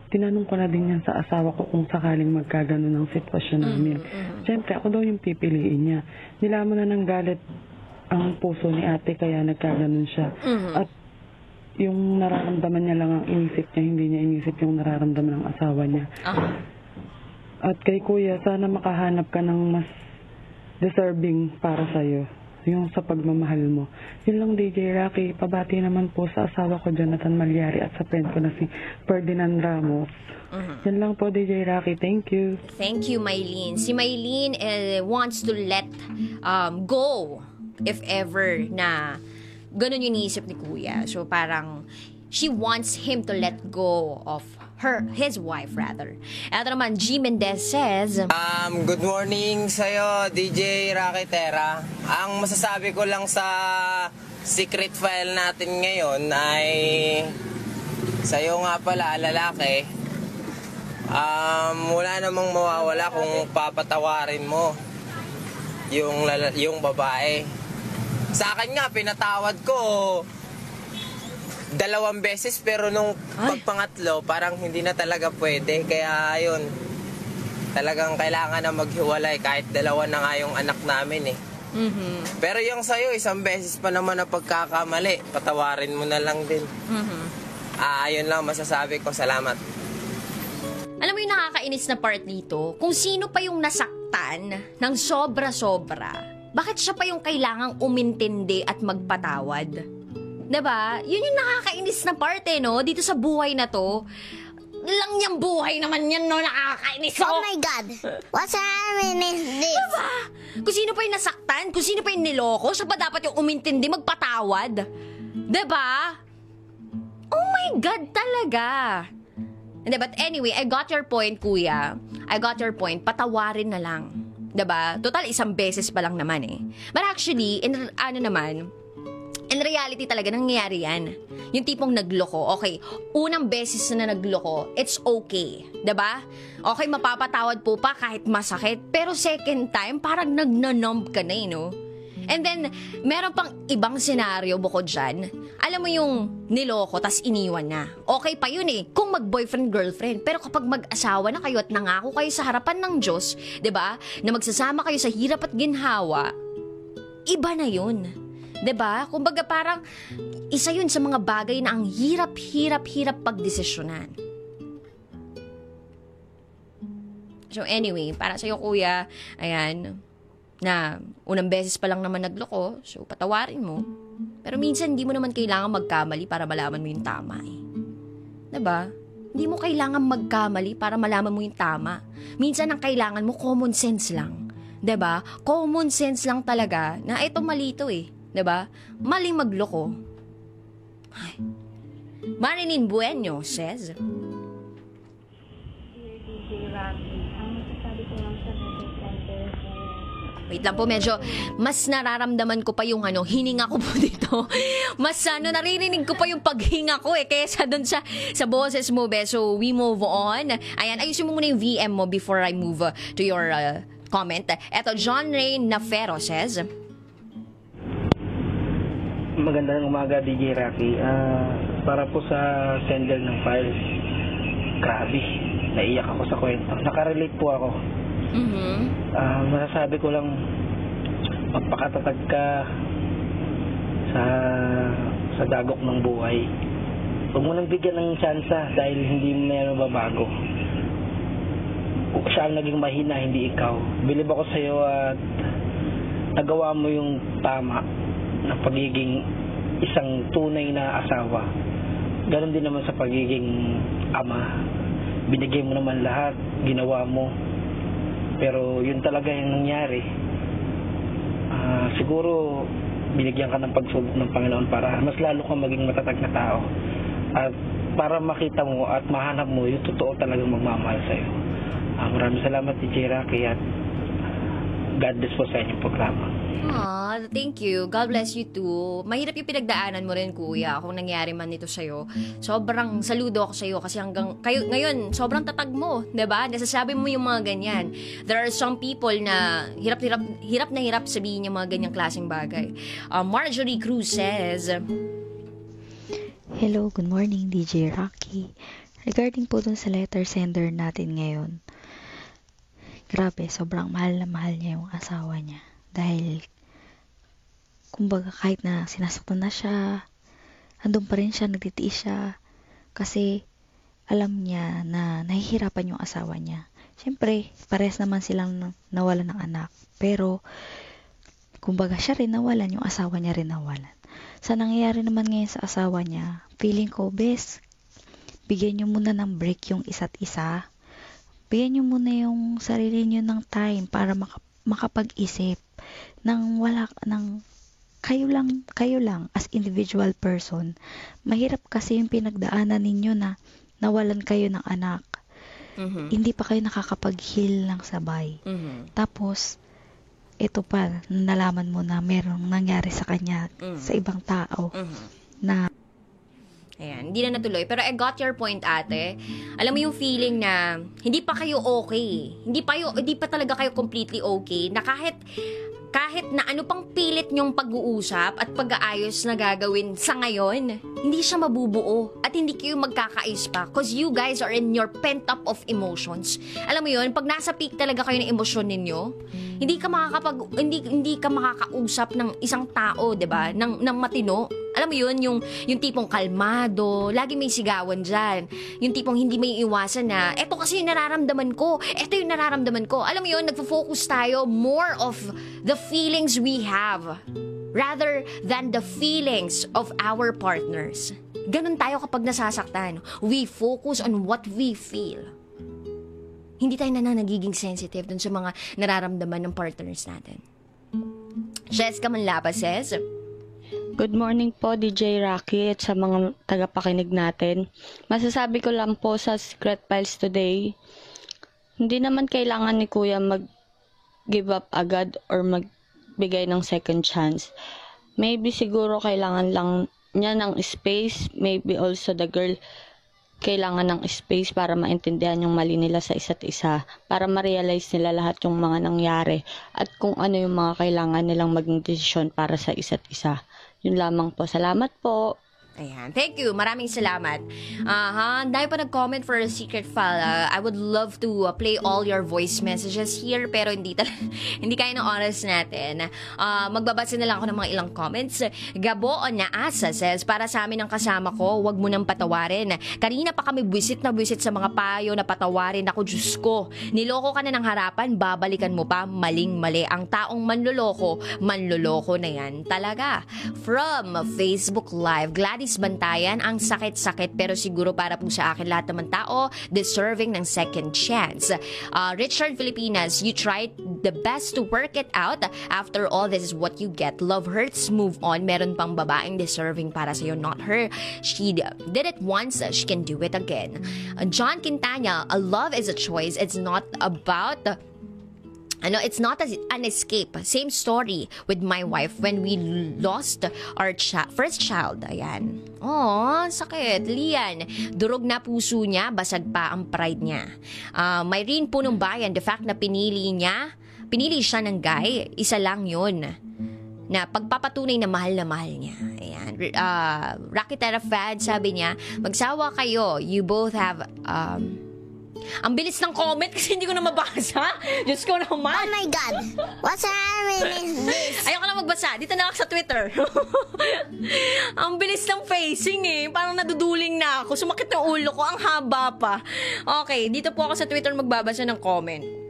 Tinanong ko na din yan sa asawa ko kung sakaling magkaganon ng sitwasyon namin. Siyempre, ako daw yung pipiliin niya. Nilamon na ng galit ang puso ni ate kaya nagkaganon siya. At yung nararamdaman niya lang ang inisip niya, hindi niya inisip yung nararamdaman ng asawa niya. At kay kuya, sana makahanap ka ng mas deserving para sa'yo. Yung sa pagmamahal mo. Yun lang, DJ Rocky. Pabati naman po sa asawa ko, Jonathan Malyari, at sa friend ko na si Ferdinand Ramos. Yan lang po, DJ Rocky. Thank you. Thank you, Mylene. Si Mylene eh, wants to let um, go if ever na ganun yung iniisip ni Kuya. So parang she wants him to let go of her, his wife rather. Ito naman, G. Mendez says, Um, good morning sa'yo, DJ Rocky Terra. Ang masasabi ko lang sa secret file natin ngayon ay sa'yo nga pala, lalaki. Um, wala namang mawawala kung papatawarin mo yung, lala- yung babae. Sa akin nga, pinatawad ko dalawang beses pero nung pagpangatlo parang hindi na talaga pwede kaya ayun talagang kailangan na maghiwalay kahit dalawa na nga yung anak namin eh mhm, pero yung sa'yo isang beses pa naman na pagkakamali patawarin mo na lang din mhm. ah ayun lang masasabi ko salamat Alam mo yung nakakainis na part dito? Kung sino pa yung nasaktan ng sobra-sobra, bakit siya pa yung kailangang umintindi at magpatawad? 'Di ba? Yun yung nakakainis na part eh, no? Dito sa buhay na to. Lang niyang buhay naman yan, no? Nakakainis ako. Oh my God. What's happening is this? Diba? Kung sino pa yung nasaktan, kung sino pa yung niloko, siya pa dapat yung umintindi, magpatawad. 'Di ba? Oh my God, talaga. Hindi, but anyway, I got your point, kuya. I got your point. Patawarin na lang. 'Di ba? Total, isang beses pa lang naman eh. But actually, in, ano naman, in reality talaga, nangyayari yan. Yung tipong nagloko, okay, unang beses na nagloko, it's okay. ba? Okay, mapapatawad po pa kahit masakit. Pero second time, parang nagnanumb ka na eh, no? And then, meron pang ibang senaryo bukod dyan. Alam mo yung niloko tas iniwan na. Okay pa yun eh, kung mag-boyfriend-girlfriend. Pero kapag mag-asawa na kayo at nangako kayo sa harapan ng Diyos, 'di ba na magsasama kayo sa hirap at ginhawa, iba na yun. 'Di ba? Kumbaga parang isa yun sa mga bagay na ang hirap-hirap-hirap pagdesisyonan. So anyway, para sa'yo kuya, ayan, na unang beses pa lang naman nagloko, so patawarin mo. Pero minsan hindi mo naman kailangan magkamali para malaman mo yung tama eh. ba? Hindi mo kailangan magkamali para malaman mo yung tama. Minsan ang kailangan mo common sense lang. 'Di ba? Common sense lang talaga na ito mali ito eh. 'Di ba? Maling magloko. Ay. Marilyn Bueno says, Wait lang po, medyo mas nararamdaman ko pa yung ano, hininga ko po dito. Mas ano, naririnig ko pa yung paghinga ko eh, kaysa doon sa, sa boses mo, be. So, we move on. Ayan, ayusin mo muna yung VM mo before I move to your uh, comment. Eto, John Ray Nafero says, Magandang umaga, DJ Rocky. Ah, para po sa sender ng files, grabe, naiyak ako sa kwento. Nakarelate po ako. mm Ah, masasabi ko lang, magpakatatag ka sa sa dagok ng buhay. Huwag mo nang bigyan ng tsansa dahil hindi mo na yan mababago. Siya ang naging mahina, hindi ikaw. Bilib ako sa iyo at nagawa mo yung tama na pagiging isang tunay na asawa. Ganon din naman sa pagiging ama. Binigay mo naman lahat, ginawa mo. Pero yun talaga yung nangyari. Ah, siguro binigyan ka ng pagsubok ng Panginoon para mas lalo kang maging matatag na tao. At para makita mo at mahanap mo yung totoo talagang magmamahal sa'yo. Ah, maraming salamat, DJ Rocky, at God bless po sa inyong programa. Aw, thank you. God bless you too. Mahirap yung pinagdaanan mo rin, kuya, kung nangyari man ito sa'yo. Sobrang saludo ako sa'yo kasi hanggang kayo, ngayon, sobrang tatag mo, ba? Nasasabi mo yung mga ganyan. There are some people na hirap-hirap hirap na hirap sabihin yung mga ganyang klaseng bagay. Uh, Marjorie Cruz says, Hello, good morning DJ Rocky. regarding po dun sa letter sender natin ngayon, grabe, sobrang mahal na mahal niya yung asawa niya. Dahil, kumbaga kahit na sinasaktan na siya, andun pa rin siya, nagtitiis siya. Kasi, alam niya na nahihirapan yung asawa niya. Siyempre, parehas naman silang nawalan ng anak. Pero, kumbaga siya rin nawalan, yung asawa niya rin nawalan. Sa nangyayari naman ngayon sa asawa niya, feeling ko, best, bigyan niyo muna ng break yung isa't isa. Bigyan niyo muna yung sarili niyo ng time para maka- makapag-isip nang wala ng kayo lang kayo lang as individual person. Mahirap kasi yung pinagdaanan ninyo na nawalan kayo ng anak. Mhm. Hindi pa kayo nakakapag-heal ng sabay. Mhm. Tapos, ito pa, nalaman mo na merong nangyari sa kanya, Mhm. sa ibang tao, Mhm. na Ayan, hindi na natuloy. Pero I got your point, ate. Alam mo yung feeling na hindi pa kayo okay. Hindi pa, kayo, hindi pa talaga kayo completely okay. Na kahit kahit na ano pang pilit nyong pag-uusap at pag-aayos na gagawin sa ngayon, hindi siya mabubuo at hindi kayo magkakais pa because you guys are in your pent up of emotions. Alam mo yun, pag nasa peak talaga kayo ng emosyon ninyo, hindi ka makakapag hindi hindi ka makakausap ng isang tao, 'di ba? Ng ng matino. Alam mo yun, yung, yung tipong kalmado, lagi may sigawan dyan. Yung tipong hindi may iwasan na, eto kasi yung nararamdaman ko, eto yung nararamdaman ko. Alam mo yun, nagfo-focus tayo more of the feelings we have rather than the feelings of our partners. Ganon tayo kapag nasasaktan. We focus on what we feel. Hindi tayo na nagiging sensitive dun sa mga nararamdaman ng partners natin. Jessica Manlapa says, Good morning po DJ Rocky at sa mga tagapakinig natin. Masasabi ko lang po sa Secret Files today, hindi naman kailangan ni Kuya mag give up agad or magbigay ng second chance. Maybe siguro kailangan lang niya ng space, maybe also the girl kailangan ng space para maintindihan yung mali nila sa isa't isa, para ma-realize nila lahat yung mga nangyari at kung ano yung mga kailangan nilang maging desisyon para sa isa't isa. Yun lamang po. Salamat po. Ayan. Thank you. Maraming salamat. Aha. Dahil pa nag-comment for a secret file. ah, I would love to uh, play all your voice messages here pero hindi tal- hindi kaya ng oras natin. Ah, magbabasa na lang ako ng mga ilang comments. Gabo o Naasa says, para sa amin ang kasama ko, wag mo nang patawarin. Kanina pa kami buwisit na buwisit sa mga payo na patawarin. Ako, Diyos ko. Niloko ka na ng harapan, babalikan mo pa. Maling-mali. Ang taong manloloko, manloloko na yan talaga. From Facebook Live, Gladys Bantayan, ang sakit-sakit pero siguro para po sa akin lahat naman tao deserving ng second chance. Uh, Richard Filipinas, you tried the best to work it out. After all, this is what you get. Love hurts, move on. Meron pang babaeng deserving para sa'yo, not her. She did it once, she can do it again. John Quintana, a love is a choice. It's not about ano, it's not as an escape. Same story with my wife when we lost our cha- first child. Ayan. Oh, sakit. Lian, durog na puso niya, basag pa ang pride niya. Uh, Myrene Punong Bayan, the fact na pinili niya, pinili siya ng guy, isa lang yun na pagpapatunay na mahal na mahal niya. Ayan. Uh, Rocky Terra Fad, sabi niya, magsawa kayo. You both have, um, ang bilis ng comment kasi hindi ko na mabasa. Diyos ko naman. Oh my God. What's happening is this? Ayoko na magbasa. Dito na ako sa Twitter. ang bilis ng facing eh. Parang naduduling na ako. Sumakit ng ulo ko. Ang haba pa. Okay, dito po ako sa Twitter magbabasa ng comment.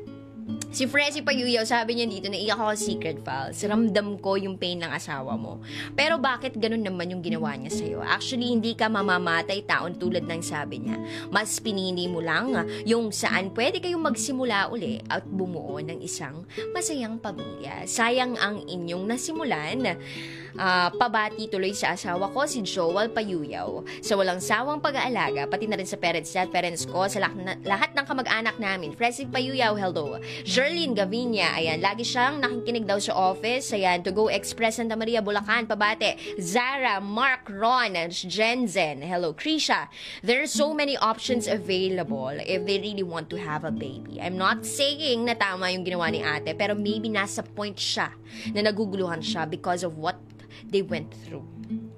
Si Fresi Payuyaw, sabi niya dito, naiyak ako secret files. Ramdam ko yung pain ng asawa mo. Pero bakit ganun naman yung ginawa niya sa'yo? Actually, hindi ka mamamatay taon tulad ng sabi niya. Mas pinili mo lang yung saan pwede kayong magsimula uli at bumuo ng isang masayang pamilya. Sayang ang inyong nasimulan. Uh, pabati tuloy sa asawa ko, si Joel Payuyaw. Sa walang sawang pag-aalaga, pati na rin sa parents niya at parents ko, sa lahat, ng kamag-anak namin. Fresi Payuyaw, hello. Jerlyn Gavinia, ayan, lagi siyang nakikinig daw sa office. Ayan, to go express Santa Maria, Bulacan, pabate. Zara, Mark, Ron, Jensen, hello. Krisha, there are so many options available if they really want to have a baby. I'm not saying na tama yung ginawa ni ate, pero maybe nasa point siya na naguguluhan siya because of what they went through.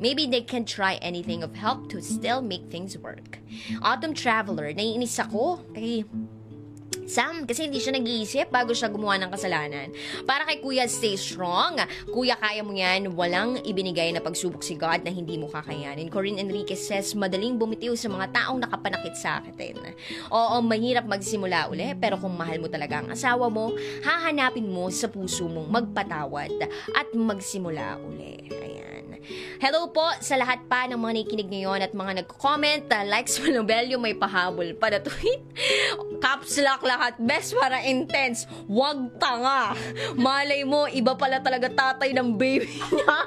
Maybe they can try anything of help to still make things work. Autumn Traveler, naiinis ako kay Sam, kasi hindi siya nag-iisip bago siya gumawa ng kasalanan. Para kay Kuya, stay strong. Kuya, kaya mo yan. Walang ibinigay na pagsubok si God na hindi mo kakayanin. Corinne Enriquez says, madaling bumitiw sa mga taong nakapanakit sa akin. Oo, mahirap magsimula uli, pero kung mahal mo talaga ang asawa mo, hahanapin mo sa puso mong magpatawad at magsimula uli. Ayan. Hello po sa lahat pa ng mga nakikinig ngayon at mga nag-comment. Uh, likes mo Nobelio, may pahabol pa na tweet. Caps lock lahat. Best para intense. Wag tanga. Malay mo, iba pala talaga tatay ng baby niya.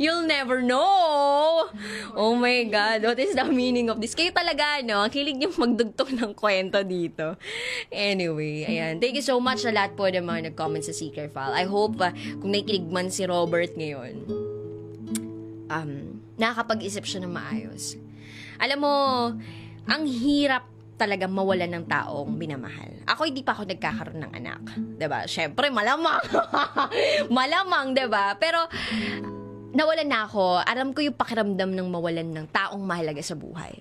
You'll never know. Oh my God. What is the meaning of this? Kayo talaga, no? Ang kilig niyong magdugtong ng kwento dito. Anyway, ayan. Thank you so much sa lahat po ng mga nag-comment sa Seeker File. I hope uh, kung nakikinig man si Robert ngayon, um, nakakapag-isip siya ng maayos. Alam mo, ang hirap talaga mawalan ng taong minamahal. Ako hindi pa ako nagkakaroon ng anak. 'Di ba? Syempre malamang. malamang, 'di ba? Pero nawalan na ako. Alam ko yung pakiramdam ng mawalan ng taong mahalaga sa buhay.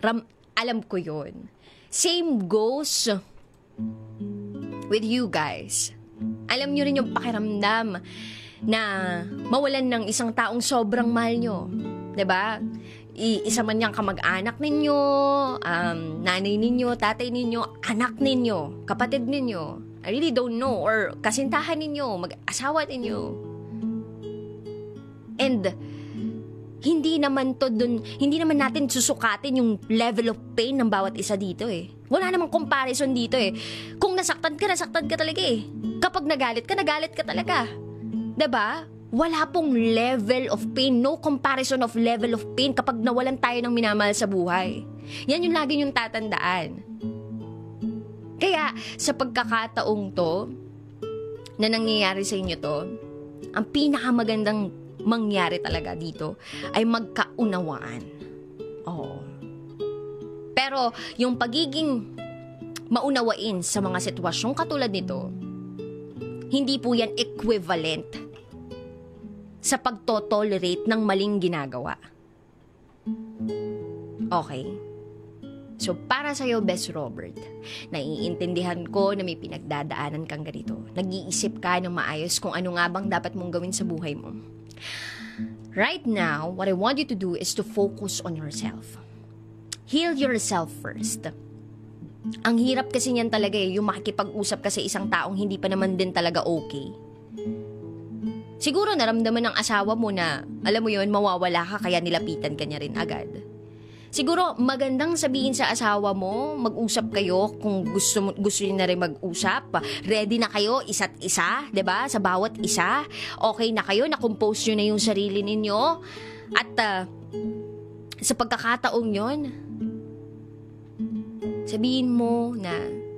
Ram, alam ko 'yon. Same goes with you guys. Alam niyo rin yung pakiramdam na mawalan ng isang taong sobrang mahal nyo. ba? I- isa man niyang kamag-anak ninyo, um, nanay ninyo, tatay ninyo, anak ninyo, kapatid ninyo. I really don't know. Or kasintahan ninyo, mag-asawa ninyo. And, hindi naman to dun, hindi naman natin susukatin yung level of pain ng bawat isa dito eh. Wala namang comparison dito eh. Kung nasaktan ka, nasaktan ka talaga eh. Kapag nagalit ka, nagalit ka talaga. 'Di ba? Wala pong level of pain, no comparison of level of pain kapag nawalan tayo ng minamahal sa buhay. Yan yung lagi yung tatandaan. Kaya, sa pagkakataong to, na nangyayari sa inyo to, ang pinakamagandang mangyari talaga dito ay magkaunawaan. Oo. Pero, yung pagiging maunawain sa mga sitwasyong katulad nito, hindi po yan equivalent sa pagtotolerate ng maling ginagawa. Okay? So, para sa'yo, Best Robert, naiintindihan ko na may pinagdadaanan kang ganito. Nag-iisip ka ng maayos kung ano nga bang dapat mong gawin sa buhay mo. Right now, what I want you to do is to focus on yourself. Heal yourself first. Ang hirap kasi niyan talaga eh, yung makikipag-usap ka sa isang taong hindi pa naman din talaga okay. Siguro naramdaman ng asawa mo na, alam mo yon mawawala ka kaya nilapitan ka niya rin agad. Siguro magandang sabihin sa asawa mo, mag-usap kayo kung gusto gusto niyo na rin mag-usap. Ready na kayo isa't isa, 'di ba? Sa bawat isa. Okay na kayo, na-compose niyo na yung sarili ninyo. At uh, sa pagkakataong 'yon, sabihin mo na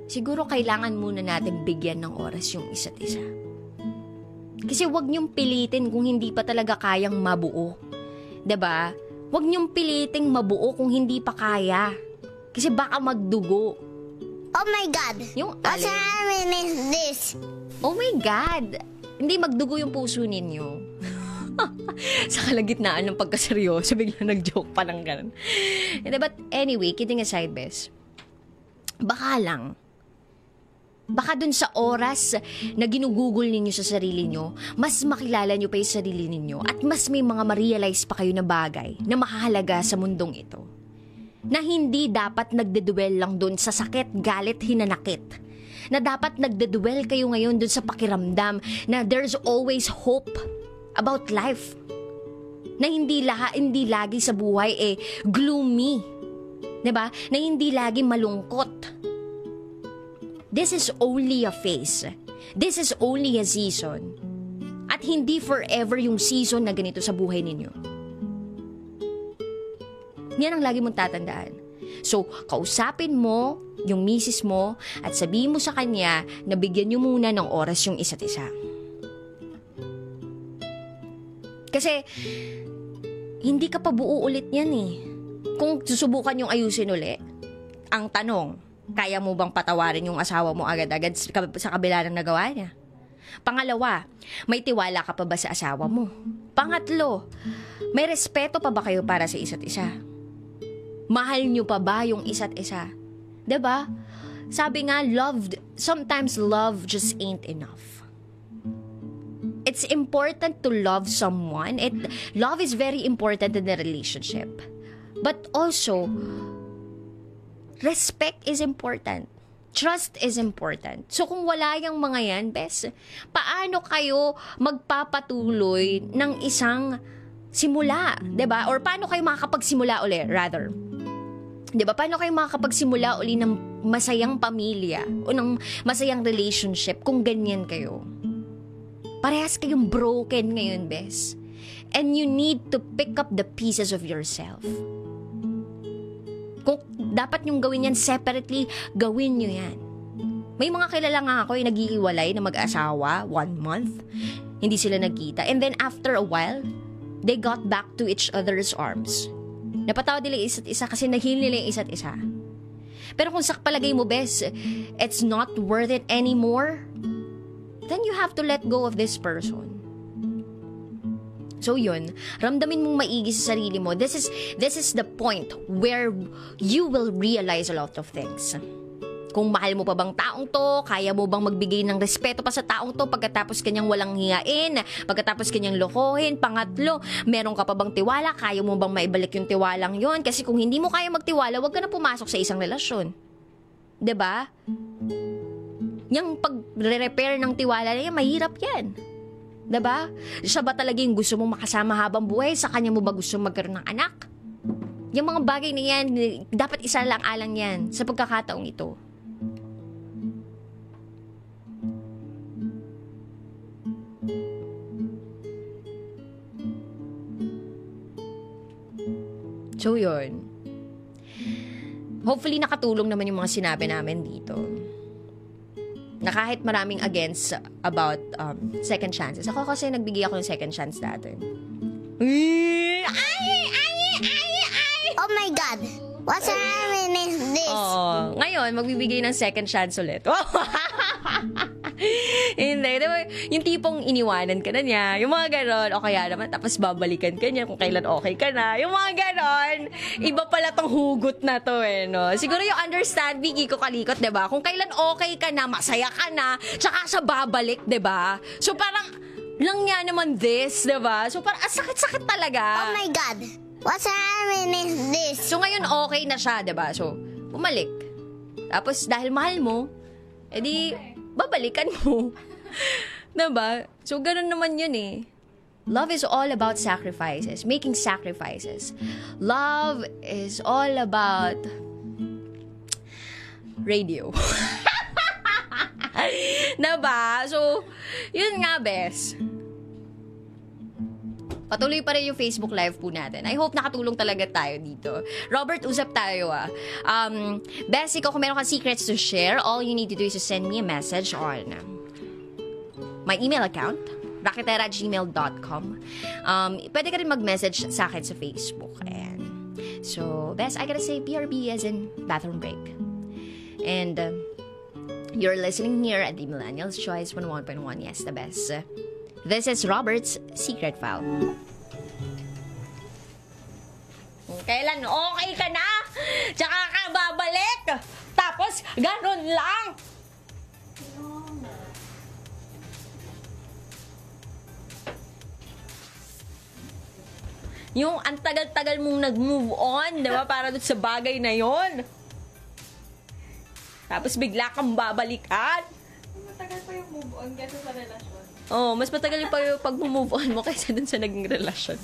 siguro kailangan muna natin bigyan ng oras yung isa't isa. Kasi wag niyong pilitin kung hindi pa talaga kayang mabuo. 'Di ba? Wag niyong piliting mabuo kung hindi pa kaya. Kasi baka magdugo. Oh my God! Yung What's alin? happening is this? Oh my God! Hindi magdugo yung puso ninyo. sa kalagitnaan ng pagkaseryoso, bigla nag-joke pa ng ganun. Hindi, But anyway, kidding aside, Bes, baka lang, baka dun sa oras na ginugugol ninyo sa sarili nyo, mas makilala nyo pa yung sarili ninyo at mas may mga ma-realize pa kayo na bagay na mahalaga sa mundong ito. Na hindi dapat nagdeduel lang dun sa sakit, galit, hinanakit. Na dapat nagdeduel kayo ngayon dun sa pakiramdam na there's always hope about life. Na hindi laha, hindi lagi sa buhay eh gloomy. 'Di ba? Na hindi lagi malungkot. This is only a phase. This is only a season. At hindi forever yung season na ganito sa buhay ninyo. Yan ang lagi mong tatandaan. So, kausapin mo yung misis mo at sabihin mo sa kanya na bigyan niyo muna ng oras yung isa't isa. Kasi, hindi ka pa buo ulit yan eh. Kung susubukan yung ayusin uli, ang tanong, kaya mo bang patawarin yung asawa mo agad-agad sa kabila ng nagawa niya? Pangalawa, may tiwala ka pa ba sa asawa mo? Pangatlo, may respeto pa ba kayo para sa isa't isa? Mahal nyo pa ba yung isa't isa? ba? Sabi nga, loved, sometimes love just ain't enough. It's important to love someone. It love is very important in the relationship. But also, respect is important. Trust is important. So kung wala yung mga yan, bes, paano kayo magpapatuloy ng isang simula, 'di ba? Or paano kayo makakapagsimula uli, rather? 'Di ba? Paano kayo makakapagsimula uli ng masayang pamilya o ng masayang relationship kung ganyan kayo? Parehas kayong broken ngayon, bes. And you need to pick up the pieces of yourself. Kung dapat nyong gawin yan separately, gawin nyo yan. May mga kilala nga ako yung nag-iiwalay na mag-asawa, one month. Hindi sila nagkita. And then after a while, they got back to each other's arms. Napatawa nila yung isa't isa kasi nahil nila yung isa't isa. Pero kung sa palagay mo, bes, it's not worth it anymore, then you have to let go of this person. So yun, ramdamin mong maigi sa sarili mo. This is this is the point where you will realize a lot of things. Kung mahal mo pa bang taong to, kaya mo bang magbigay ng respeto pa sa taong to pagkatapos kanyang walang hiyain, pagkatapos kanyang lokohin, pangatlo, meron ka pa bang tiwala, kaya mo bang maibalik yung tiwalang yon? Kasi kung hindi mo kaya magtiwala, wag ka na pumasok sa isang relasyon. 'Di ba? Yung pag-repair ng tiwala niya, mahirap yan. 'Di ba? Siya ba talaga yung gusto mong makasama habang buhay? Sa kanya mo ba gusto magkaroon ng anak? Yung mga bagay na yan, dapat isa lang alang yan sa pagkakataong ito. So, yun. Hopefully, nakatulong naman yung mga sinabi namin dito. Na kahit maraming against about um, second chances. Ako kasi nagbigay ako ng second chance dati. Ay, ay, ay, ay. Oh my God. What's happening is this? Oo. Ngayon, magbibigay ng second chance ulit. Hindi. Diba, yung tipong iniwanan ka na niya. Yung mga ganon. O kaya naman, tapos babalikan ka niya kung kailan okay ka na. Yung mga ganon. Iba pala tong hugot na to eh, no? Siguro yung understand, Biggie ko kalikot, diba? Kung kailan okay ka na, masaya ka na, tsaka sa babalik, diba? So parang, lang niya naman this, diba? So parang, ah, sakit-sakit talaga. Oh my God. What's happening is this? So ngayon okay na siya, 'di ba? So bumalik. Tapos dahil mahal mo, edi babalikan mo. 'Di ba? So ganun naman 'yun eh. Love is all about sacrifices, making sacrifices. Love is all about radio. diba? So, yun nga, bes. Patuloy pa rin yung Facebook Live po natin. I hope nakatulong talaga tayo dito. Robert, usap tayo ah. Um, Bessie, kung meron kang secrets to share, all you need to do is to send me a message on my email account, raketera@gmail.com. Um, pwede ka rin mag-message sa akin sa Facebook. And so, Bess, I gotta say BRB as in bathroom break. And um, you're listening here at the Millennials Choice 11.1. Yes, the best. This is Robert's Secret File. Kailan okay ka na? Tsaka ka babalik? Tapos, ganun lang? Yung ang tagal-tagal mong nag-move on, di ba? Para doon sa bagay na yon. Tapos bigla kang babalikan. Matagal pa yung move on kaysa sa relasyon. Oh, mas matagal yung pag-move on mo kaysa dun sa naging relasyon.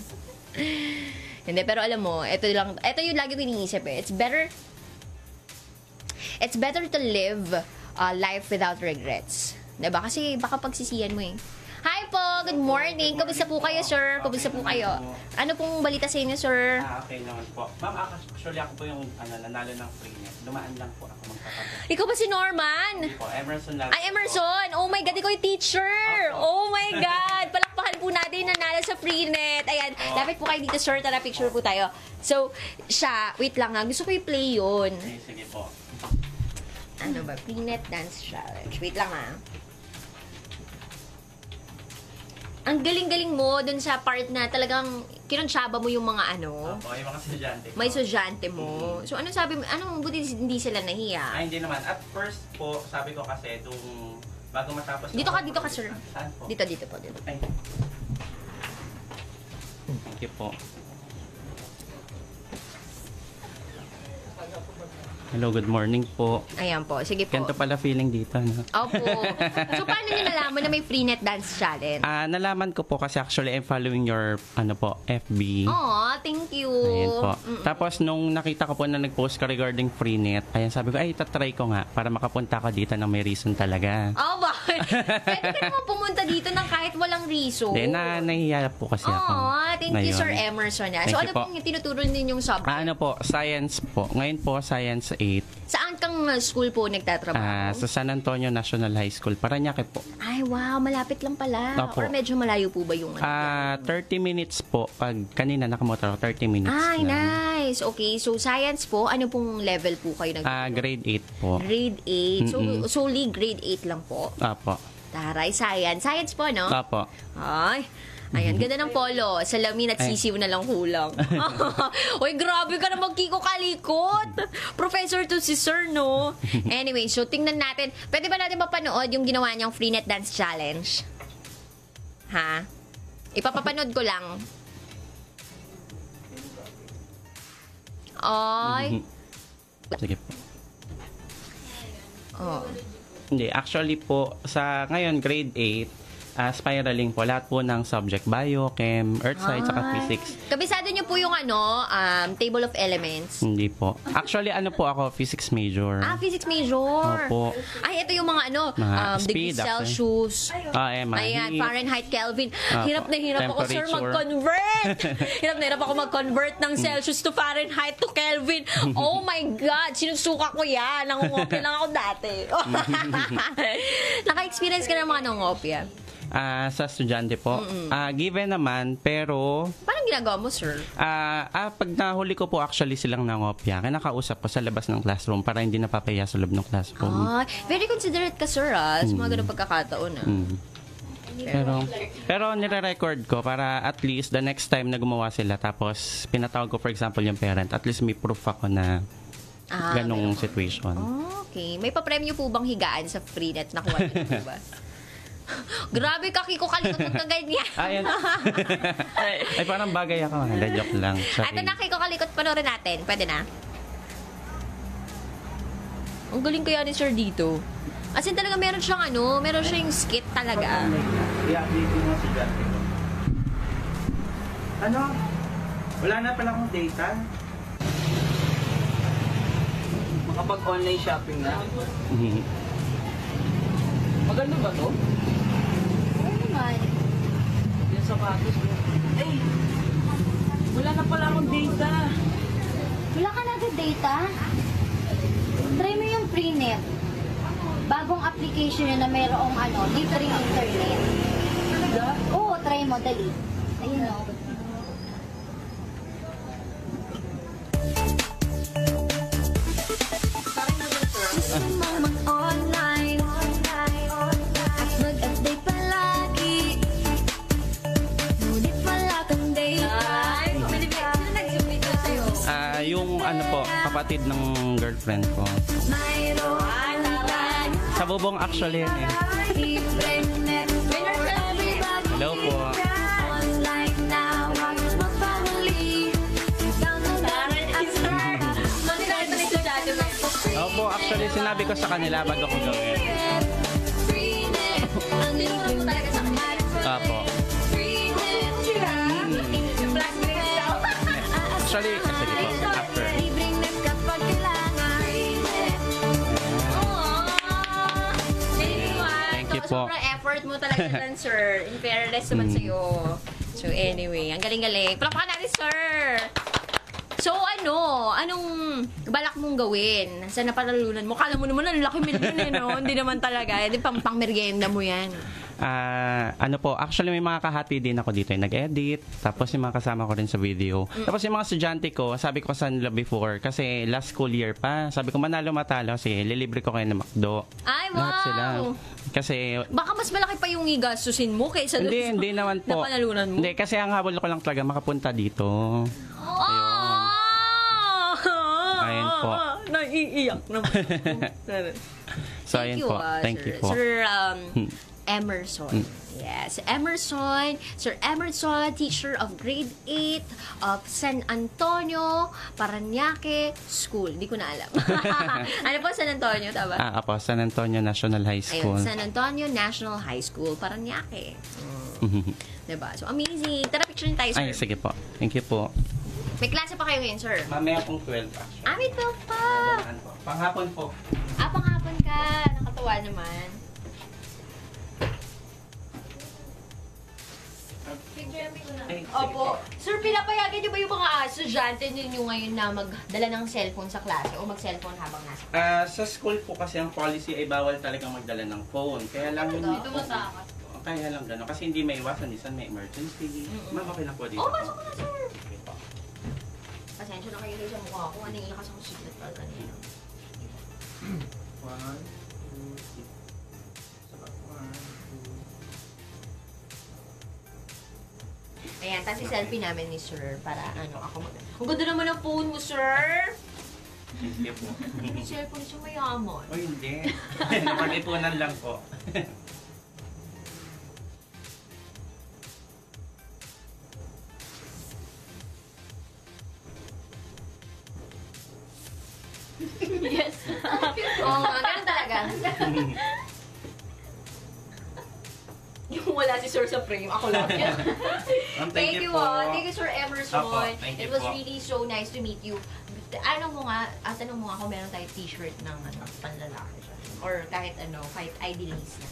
Hindi, pero alam mo, ito lang, ito yung lagi ko iniisip eh. It's better, it's better to live uh, life without regrets. Diba? Kasi baka pagsisiyan mo eh. Hi po! Good morning! Kamusta po kayo, sir? Kamusta po kayo? Ano pong balita sa inyo, sir? Ah, okay naman po. Ma'am, actually ako po yung ano, nanalo ng free net. Dumaan lang po ako magpapagat. Ikaw ba si Norman? Hindi po, Emerson lang. Ay, Emerson! Oh my God, ikaw yung teacher! Oh my God! Palakpakan po natin nanalo sa Freenet. Ayan, lapit po kayo dito, sir. Tara, picture po tayo. So, siya, wait lang ha. Gusto ko i-play yun. Okay, sige po. Ano ba? Freenet Dance Challenge. Wait lang ha. Ang galing-galing mo dun sa part na talagang kinonsyaba mo yung mga ano, Opo, yung mga estudyante ko. may sudyante mo. So, ano sabi mo? Anong buti hindi sila nahiya? Ay, hindi naman. At first po, sabi ko kasi, itong bago matapos... Dito ka, dito ka, sir. Saan po? Dito, dito po. Dito. Ay. Thank you po. Hello, good morning po. Ayan po. Sige po. Ganito pala feeling dito, no? Opo. So, paano niyo nalaman na may free net dance challenge? Ah, nalaman ko po kasi actually I'm following your ano po, FB. Aw, thank you. Ayan po. Mm-mm. Tapos nung nakita ko po na nag-post ka regarding Freenet, ayan sabi ko, ay tatry ko nga para makapunta ka dito na may reason talaga. Bakit? Pwede ka naman pumunta dito ng kahit walang reason. Hindi, na nahihiya po kasi ako. Aw, thank you, Ngayon. Sir Emerson. ah. So, Thank ano you po. pong tinuturo ninyong subject? Ah, ano po, science po. Ngayon po, science 8. Saan kang uh, school po nagtatrabaho? Ah, sa San Antonio National High School. Paranaque po. Ay, wow, malapit lang pala. Opo. Or medyo malayo po ba yung ano? Ah, 30 minutes po. Pag kanina nakamotor ako, 30 minutes Ay, lang. nice. Okay, so science po, ano pong level po kayo nag Ah, grade 8 po. Grade 8. So, solely grade 8 lang po. Apo. Taray, science. Science po, no? Apo. Ay, ayan, ganda ng polo. Salamin at sisiw na lang kulang. Uy, grabe ka naman, Kiko Kalikot. Professor to si Sir, no? Anyway, so tingnan natin. Pwede ba natin mapanood yung ginawa niyang Free Net Dance Challenge? Ha? Ipapapanood ko lang. Ay. Sige po. Oh. Hindi, actually po, sa ngayon, grade 8, ah, spiraling po, lahat po ng subject, bio, chem, earth science, saka Ay. physics. Kabisado niyo po yung ano, um, table of elements. Hindi po. Actually, ano po ako, physics major. Ah, physics major. Opo. Ay, ito yung mga ano, Mga um, degrees speed. Celsius. Ah, eh, mga Ayan, heat. Fahrenheit, Kelvin. Opo. Hirap na hirap ako, sir, Temperature. mag-convert. hirap na hirap ako mag-convert ng Celsius to Fahrenheit to Kelvin. Oh my God, sinusuka ko yan. Nangungopia lang ako dati. Naka-experience ka ng mga nangungopia. Ah, sa estudyante po. Ah, given naman, pero Parang ginagawa mo, sir? ah, ah, pag nahuli ko po actually silang nangopya, kinakausap ko sa labas ng classroom para hindi napapahiya sa loob ng classroom. Ah, very considerate ka, sir, ah, sa mga ganun pagkakataon, ah. Mm. Pero, pero nire-record ko para at least the next time na gumawa sila tapos pinatawag ko for example yung parent, at least may proof ako na Ah, ganong situation. Okay. May papremyo po bang higaan sa freenet? Nakuha niyo po ba? Grabe ka, Kiko, kalikot mo ka ganyan. Ayan. Ay, parang bagay ako. Hindi, joke lang. Sorry. Ito na, Kiko, kalikot. Panoorin natin. Pwede na? Ang galing kaya ni Sir dito. As in talaga meron siyang ano, meron siyang skit talaga. I-update mo si. Ano? Wala na pala akong data. Makapag-online shopping na. Maganda ba to? Naman. Yung sapatos mo. Ay! Wala na pala akong data. Wala ka na data? Try mo yung Freenet. Bagong application yun na mayroong ano, libreng internet. Oo, try mo, dali. Ayun o. kapatid ng girlfriend ko. Sa bubong actually yan eh. Hello po. Opo, actually sinabi ko sa kanila bago ko gawin. Opo. Actually, po. Sobrang effort mo talaga dyan, sir. In fairness naman Mm. sa'yo. So anyway, ang galing-galing. Palakpakan natin, sir! So ano, anong balak mong gawin sa napanalunan mo? Kala mo naman ang laki million eh, no? Hindi naman talaga. Hindi pang pang merienda mo yan. Ah, ano po, actually may mga kahati din ako dito yung nag-edit, tapos yung mga kasama ko rin sa video. Tapos yung mga estudyante ko, sabi ko sa nila before, kasi last school year pa, sabi ko manalo matalo, kasi lilibre ko kayo ng McDo. Ay, Lahat sila. wow! Kasi Baka mas malaki pa yung igastusin mo kaysa hindi, dun sa hindi naman po. napanalunan mo. Hindi, kasi ang habol ko lang talaga makapunta dito. Ayun po. Naiiyak naman. so, ayun po. ah, Thank sir. you po. Sir um, Hmm. Emerson. Hmm. Yes, Emerson, Sir Emerson, teacher of grade 8 of San Antonio, Paranaque School. Di ko na alam. ano po, San Antonio, tama? Ah, apo, San Antonio National High School. Ayun, San Antonio National High School, Paranaque. Diba? So, amazing. Tara, picture niyo tayo, sir. Ay, sige po. Thank you po. May klase pa kayo ngayon, sir? Mamaya pong 12 actually. Ah, may 12 pa. Panghapon po. Ah, panghapon ka. Nakatuwa naman. Opo. Sir, pinapayagan niyo ba yung mga estudyante ninyo ngayon na magdala ng cellphone sa klase o mag-cellphone habang nasa Ah, sa school po kasi ang policy ay bawal talaga magdala ng phone. Kaya lang Ano Dito masakas. Kaya lang gano'n. Kasi hindi may iwasan. Minsan may emergency. Ma'am, okay lang po dito. Oh, pasok na, sir. Pasensya na kayo kayo sa mukha ko. Ano yung lakas ako siglet pa kanina. One, Ayan, tapos selfie namin ni sir para ano ako mag... Ang ganda naman ang phone mo, sir! You po. Yung cellphone siya mayaman. Oh, hindi. Napag-ipunan lang po. yes. Oo nga, ganun talaga. yung wala si Sir sa frame, ako lang. Thank, thank you, po. ah. Thank you, Sir Emerson. Apo, thank you It was po. really so nice to meet you. Ano mo nga, at tanong mo nga kung meron tayo t-shirt ng ano, panlalaki siya. Or kahit ano, kahit ID lace na.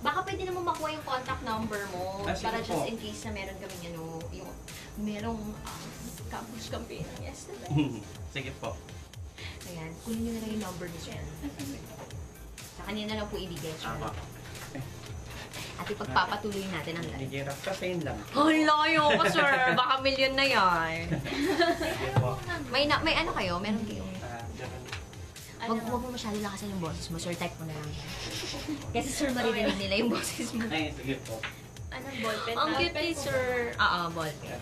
Baka pwede naman makuha yung contact number mo Ah, para po. just in case na meron kami ano, yung merong um, campus campaign yesterday. Sige po. Ayan, kunin nyo na lang yung number ni Sir. Sa kanina lang po ibigay siya. Apo. At ipagpapatuloy natin ang live. Higirap kasi yun lang. Oh, layo ka, sir. Baka milyon na yan. May, na, may ano kayo? Meron kayong... Ah, huwag mo masyado lakasan yung boses mo. Sir, type mo na lang. Kasi sir, maririnig nila yung boses mo. Ay, sige po. Anong ballpen? Ang cute ni sir. Oo, ballpen.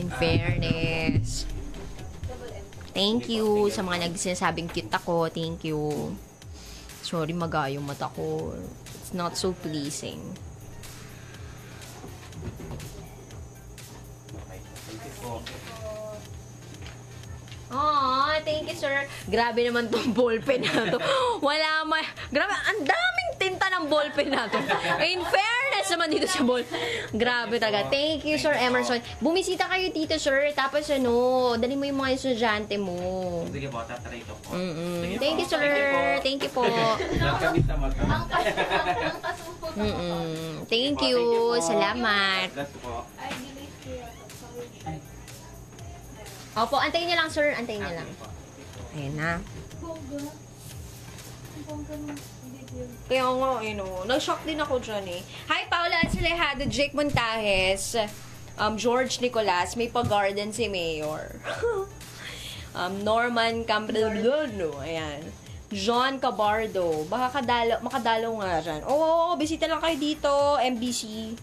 In fairness. Thank you sa mga nagsinasabing cute ako. Thank you. Sorry, maga yung mata ko. It's not so pleasing. Oh, thank you, sir. Grabe naman tong ballpen na to. Wala ma... Grabe, ang daming tinta ng ballpen na to. In fairness naman dito sa ball. Grabe talaga. Thank you, Sir Emerson. Bumisita kayo dito, sir. Tapos ano, dali mo yung mga estudyante mo. Sige po, tatry ko po. Mm-mm. Sige Thank po. you, sir. Thank you po. Nagkabit na mata. Mm-mm. Thank you. Salamat. Opo, antayin niyo lang, sir. Antayin niyo lang. Ayan na. Kaya nga, you know, nag-shock din ako dyan eh. Hi, Paula Ancelejado, Jake Montajes, um, George Nicolas, may pa-garden si Mayor. um, Norman Cambrano, ayan. John Cabardo, baka kadalo, makadalo nga dyan. Oo, oh, bisita lang kayo dito, MBC.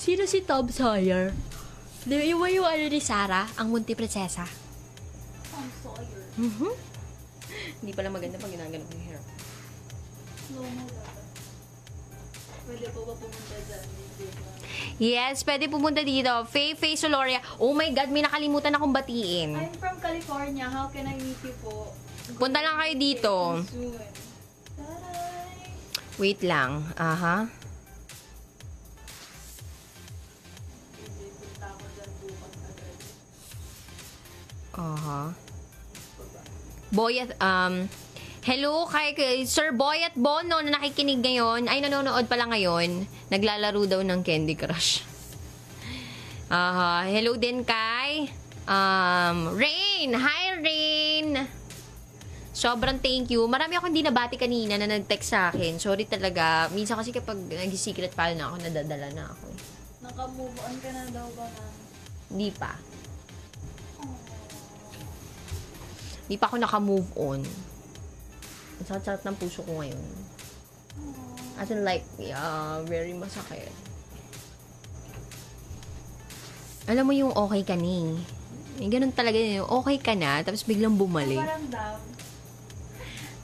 Sino si Tom Sawyer? Ba yung, yung ano ni Sarah? Ang munti prinsesa? Tom Sawyer. Mhm. Hindi pala maganda pag ginagano ko yung hair. Slow mo dapat. Pwede po ba pumunta dyan? Yes, pwede pumunta dito. Faye, Faye Soloria. Oh my God, may nakalimutan akong batiin. I'm from California. How can I meet you po? Punta lang kayo dito. Wait lang. Aha. Aha. Boyat, um, hello kay, kay Sir Boyat Bono na nakikinig ngayon. Ay, nanonood pala ngayon. Naglalaro daw ng Candy Crush. Aha, hello din kay um, Rain. Hi, Rain. Sobrang thank you. Marami akong hindi nabati kanina na nag-text sa akin. Sorry talaga. Minsan kasi kapag nag-secret file na ako, nadadala na ako. Naka-move on ka na daw ba na? Hindi pa. Hindi pa ako naka-move on. Ang sakit-sakit ng puso ko ngayon. As in like, yeah, very masakit. Alam mo yung okay ka ni. Eh, ganun talaga yun. Okay ka na, tapos biglang bumalik. Parang down.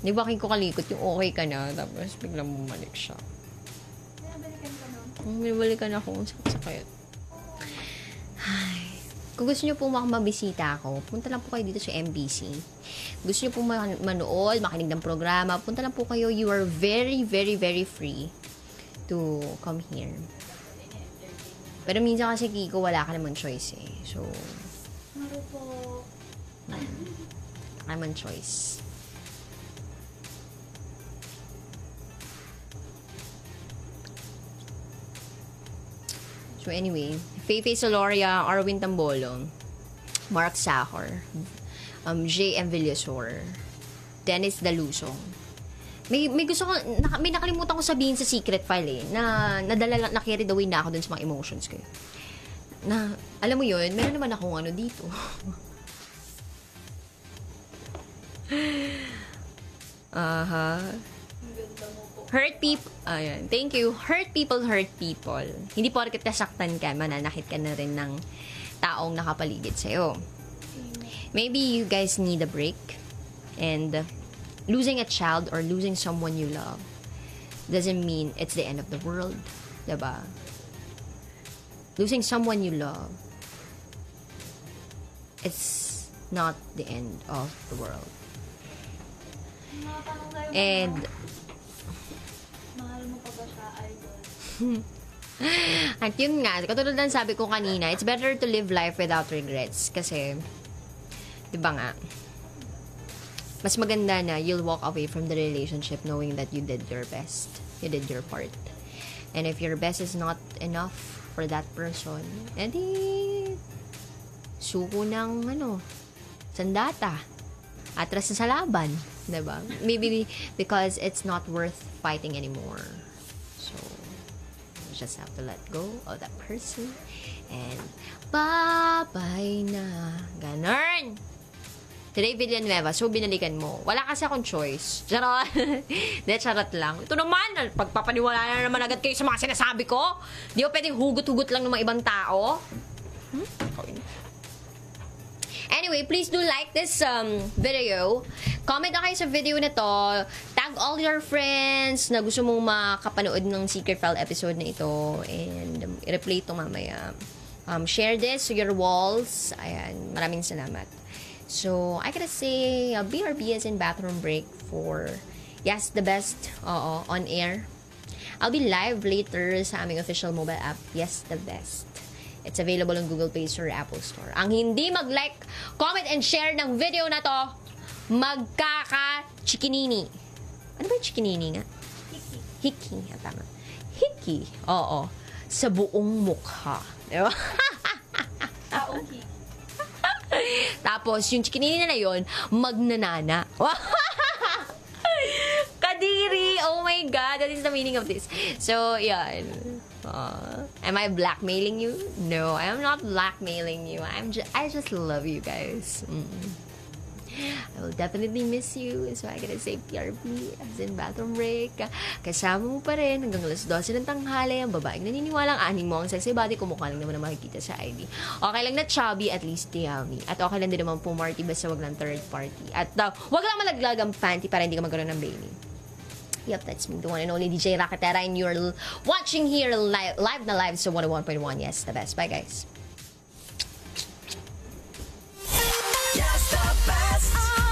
Di ba ko kalikot yung okay ka na, tapos biglang bumalik siya. Pinabalikan ka nun. Ang binabalikan ako, sakit-sakit. Kung gusto nyo po mabisita ako, punta lang po kayo dito sa MBC. Gusto nyo po man- manood, makinig ng programa, punta lang po kayo. You are very, very, very free to come here. Pero minsan kasi, Kiko, wala ka naman choice eh. So, Ano po? naman choice. So anyway, Feifei Soloria, Arwin Tambolo, Mark Sahor, um, J.M. Villasor, Dennis Dalusong. May, may gusto ko, naka, may nakalimutan ko sabihin sa secret file eh, na nadala, na carried away na ako dun sa mga emotions ko. eh. Na, alam mo yun, meron naman akong ano dito. Aha. Hurt people, ayan, thank you. Hurt people, hurt people. Hindi porket nasaktan ka, mananakit ka na rin ng taong nakapaligid sa'yo. Maybe you guys need a break. And losing a child or losing someone you love doesn't mean it's the end of the world. Diba? Losing someone you love, it's not the end of the world. And At yun nga, katulad ng sabi ko kanina, it's better to live life without regrets. Kasi, di ba nga, mas maganda na you'll walk away from the relationship knowing that you did your best. You did your part. And if your best is not enough for that person, edi, suko ng, ano, sandata. Atras na sa laban. Diba? Maybe because it's not worth fighting anymore. Just have to let go of that person and bye-bye na. Ganon! Today, Villanueva. So, binalikan mo. Wala kasi akong choice. Charot. Hindi, charot lang. Ito naman, pagpapaniwala na naman agad kayo sa mga sinasabi ko. Di ba pwedeng hugot-hugot lang ng mga ibang tao? Hmm? Anyway, please do like this um, video. Comment na kayo sa video na to. Tag all your friends na gusto mong makapanood ng Secret File episode na ito. And um, i-replay ito mamaya. Um, share this to your walls. Ayan, maraming salamat. So, I gotta say, uh, BRB is in bathroom break for, yes, the best, oo, on air. I'll be live later sa aming official mobile app, Yes, the best. It's available on Google Play Store or Apple Store. Ang hindi mag-like, comment, and share ng video na to, magkaka-chikinini. Ano ba yung chikinini nga? Hiki. Hiki. Ah, tama. Hiki. Oo. Sa buong mukha. Diba? Tapos, yung chikinini na yun, magnanana. Kadiri! Oh my God! That is the meaning of this. So, yan. Uh, am I blackmailing you? No, I am not blackmailing you. I'm just, I just love you guys. Mm. I will definitely miss you. So, I gotta say PRP as in bathroom break. Kasama mo pa rin hanggang alas 12 ng tanghali. Ang babaeng naniniwalang aning mo ang sexy body. Kumukha lang naman na makikita sa ID. Okay lang na chubby, at least yummy. At okay lang din naman po Marty basta wag lang third party. At uh, wag lang malaglag ang panty para hindi ka magkaroon ng baby. Yep, that's me, the one and only DJ Rakatera, and you're watching here live, live na live sa 101.1. Yes, the best. Bye, guys. Just the best.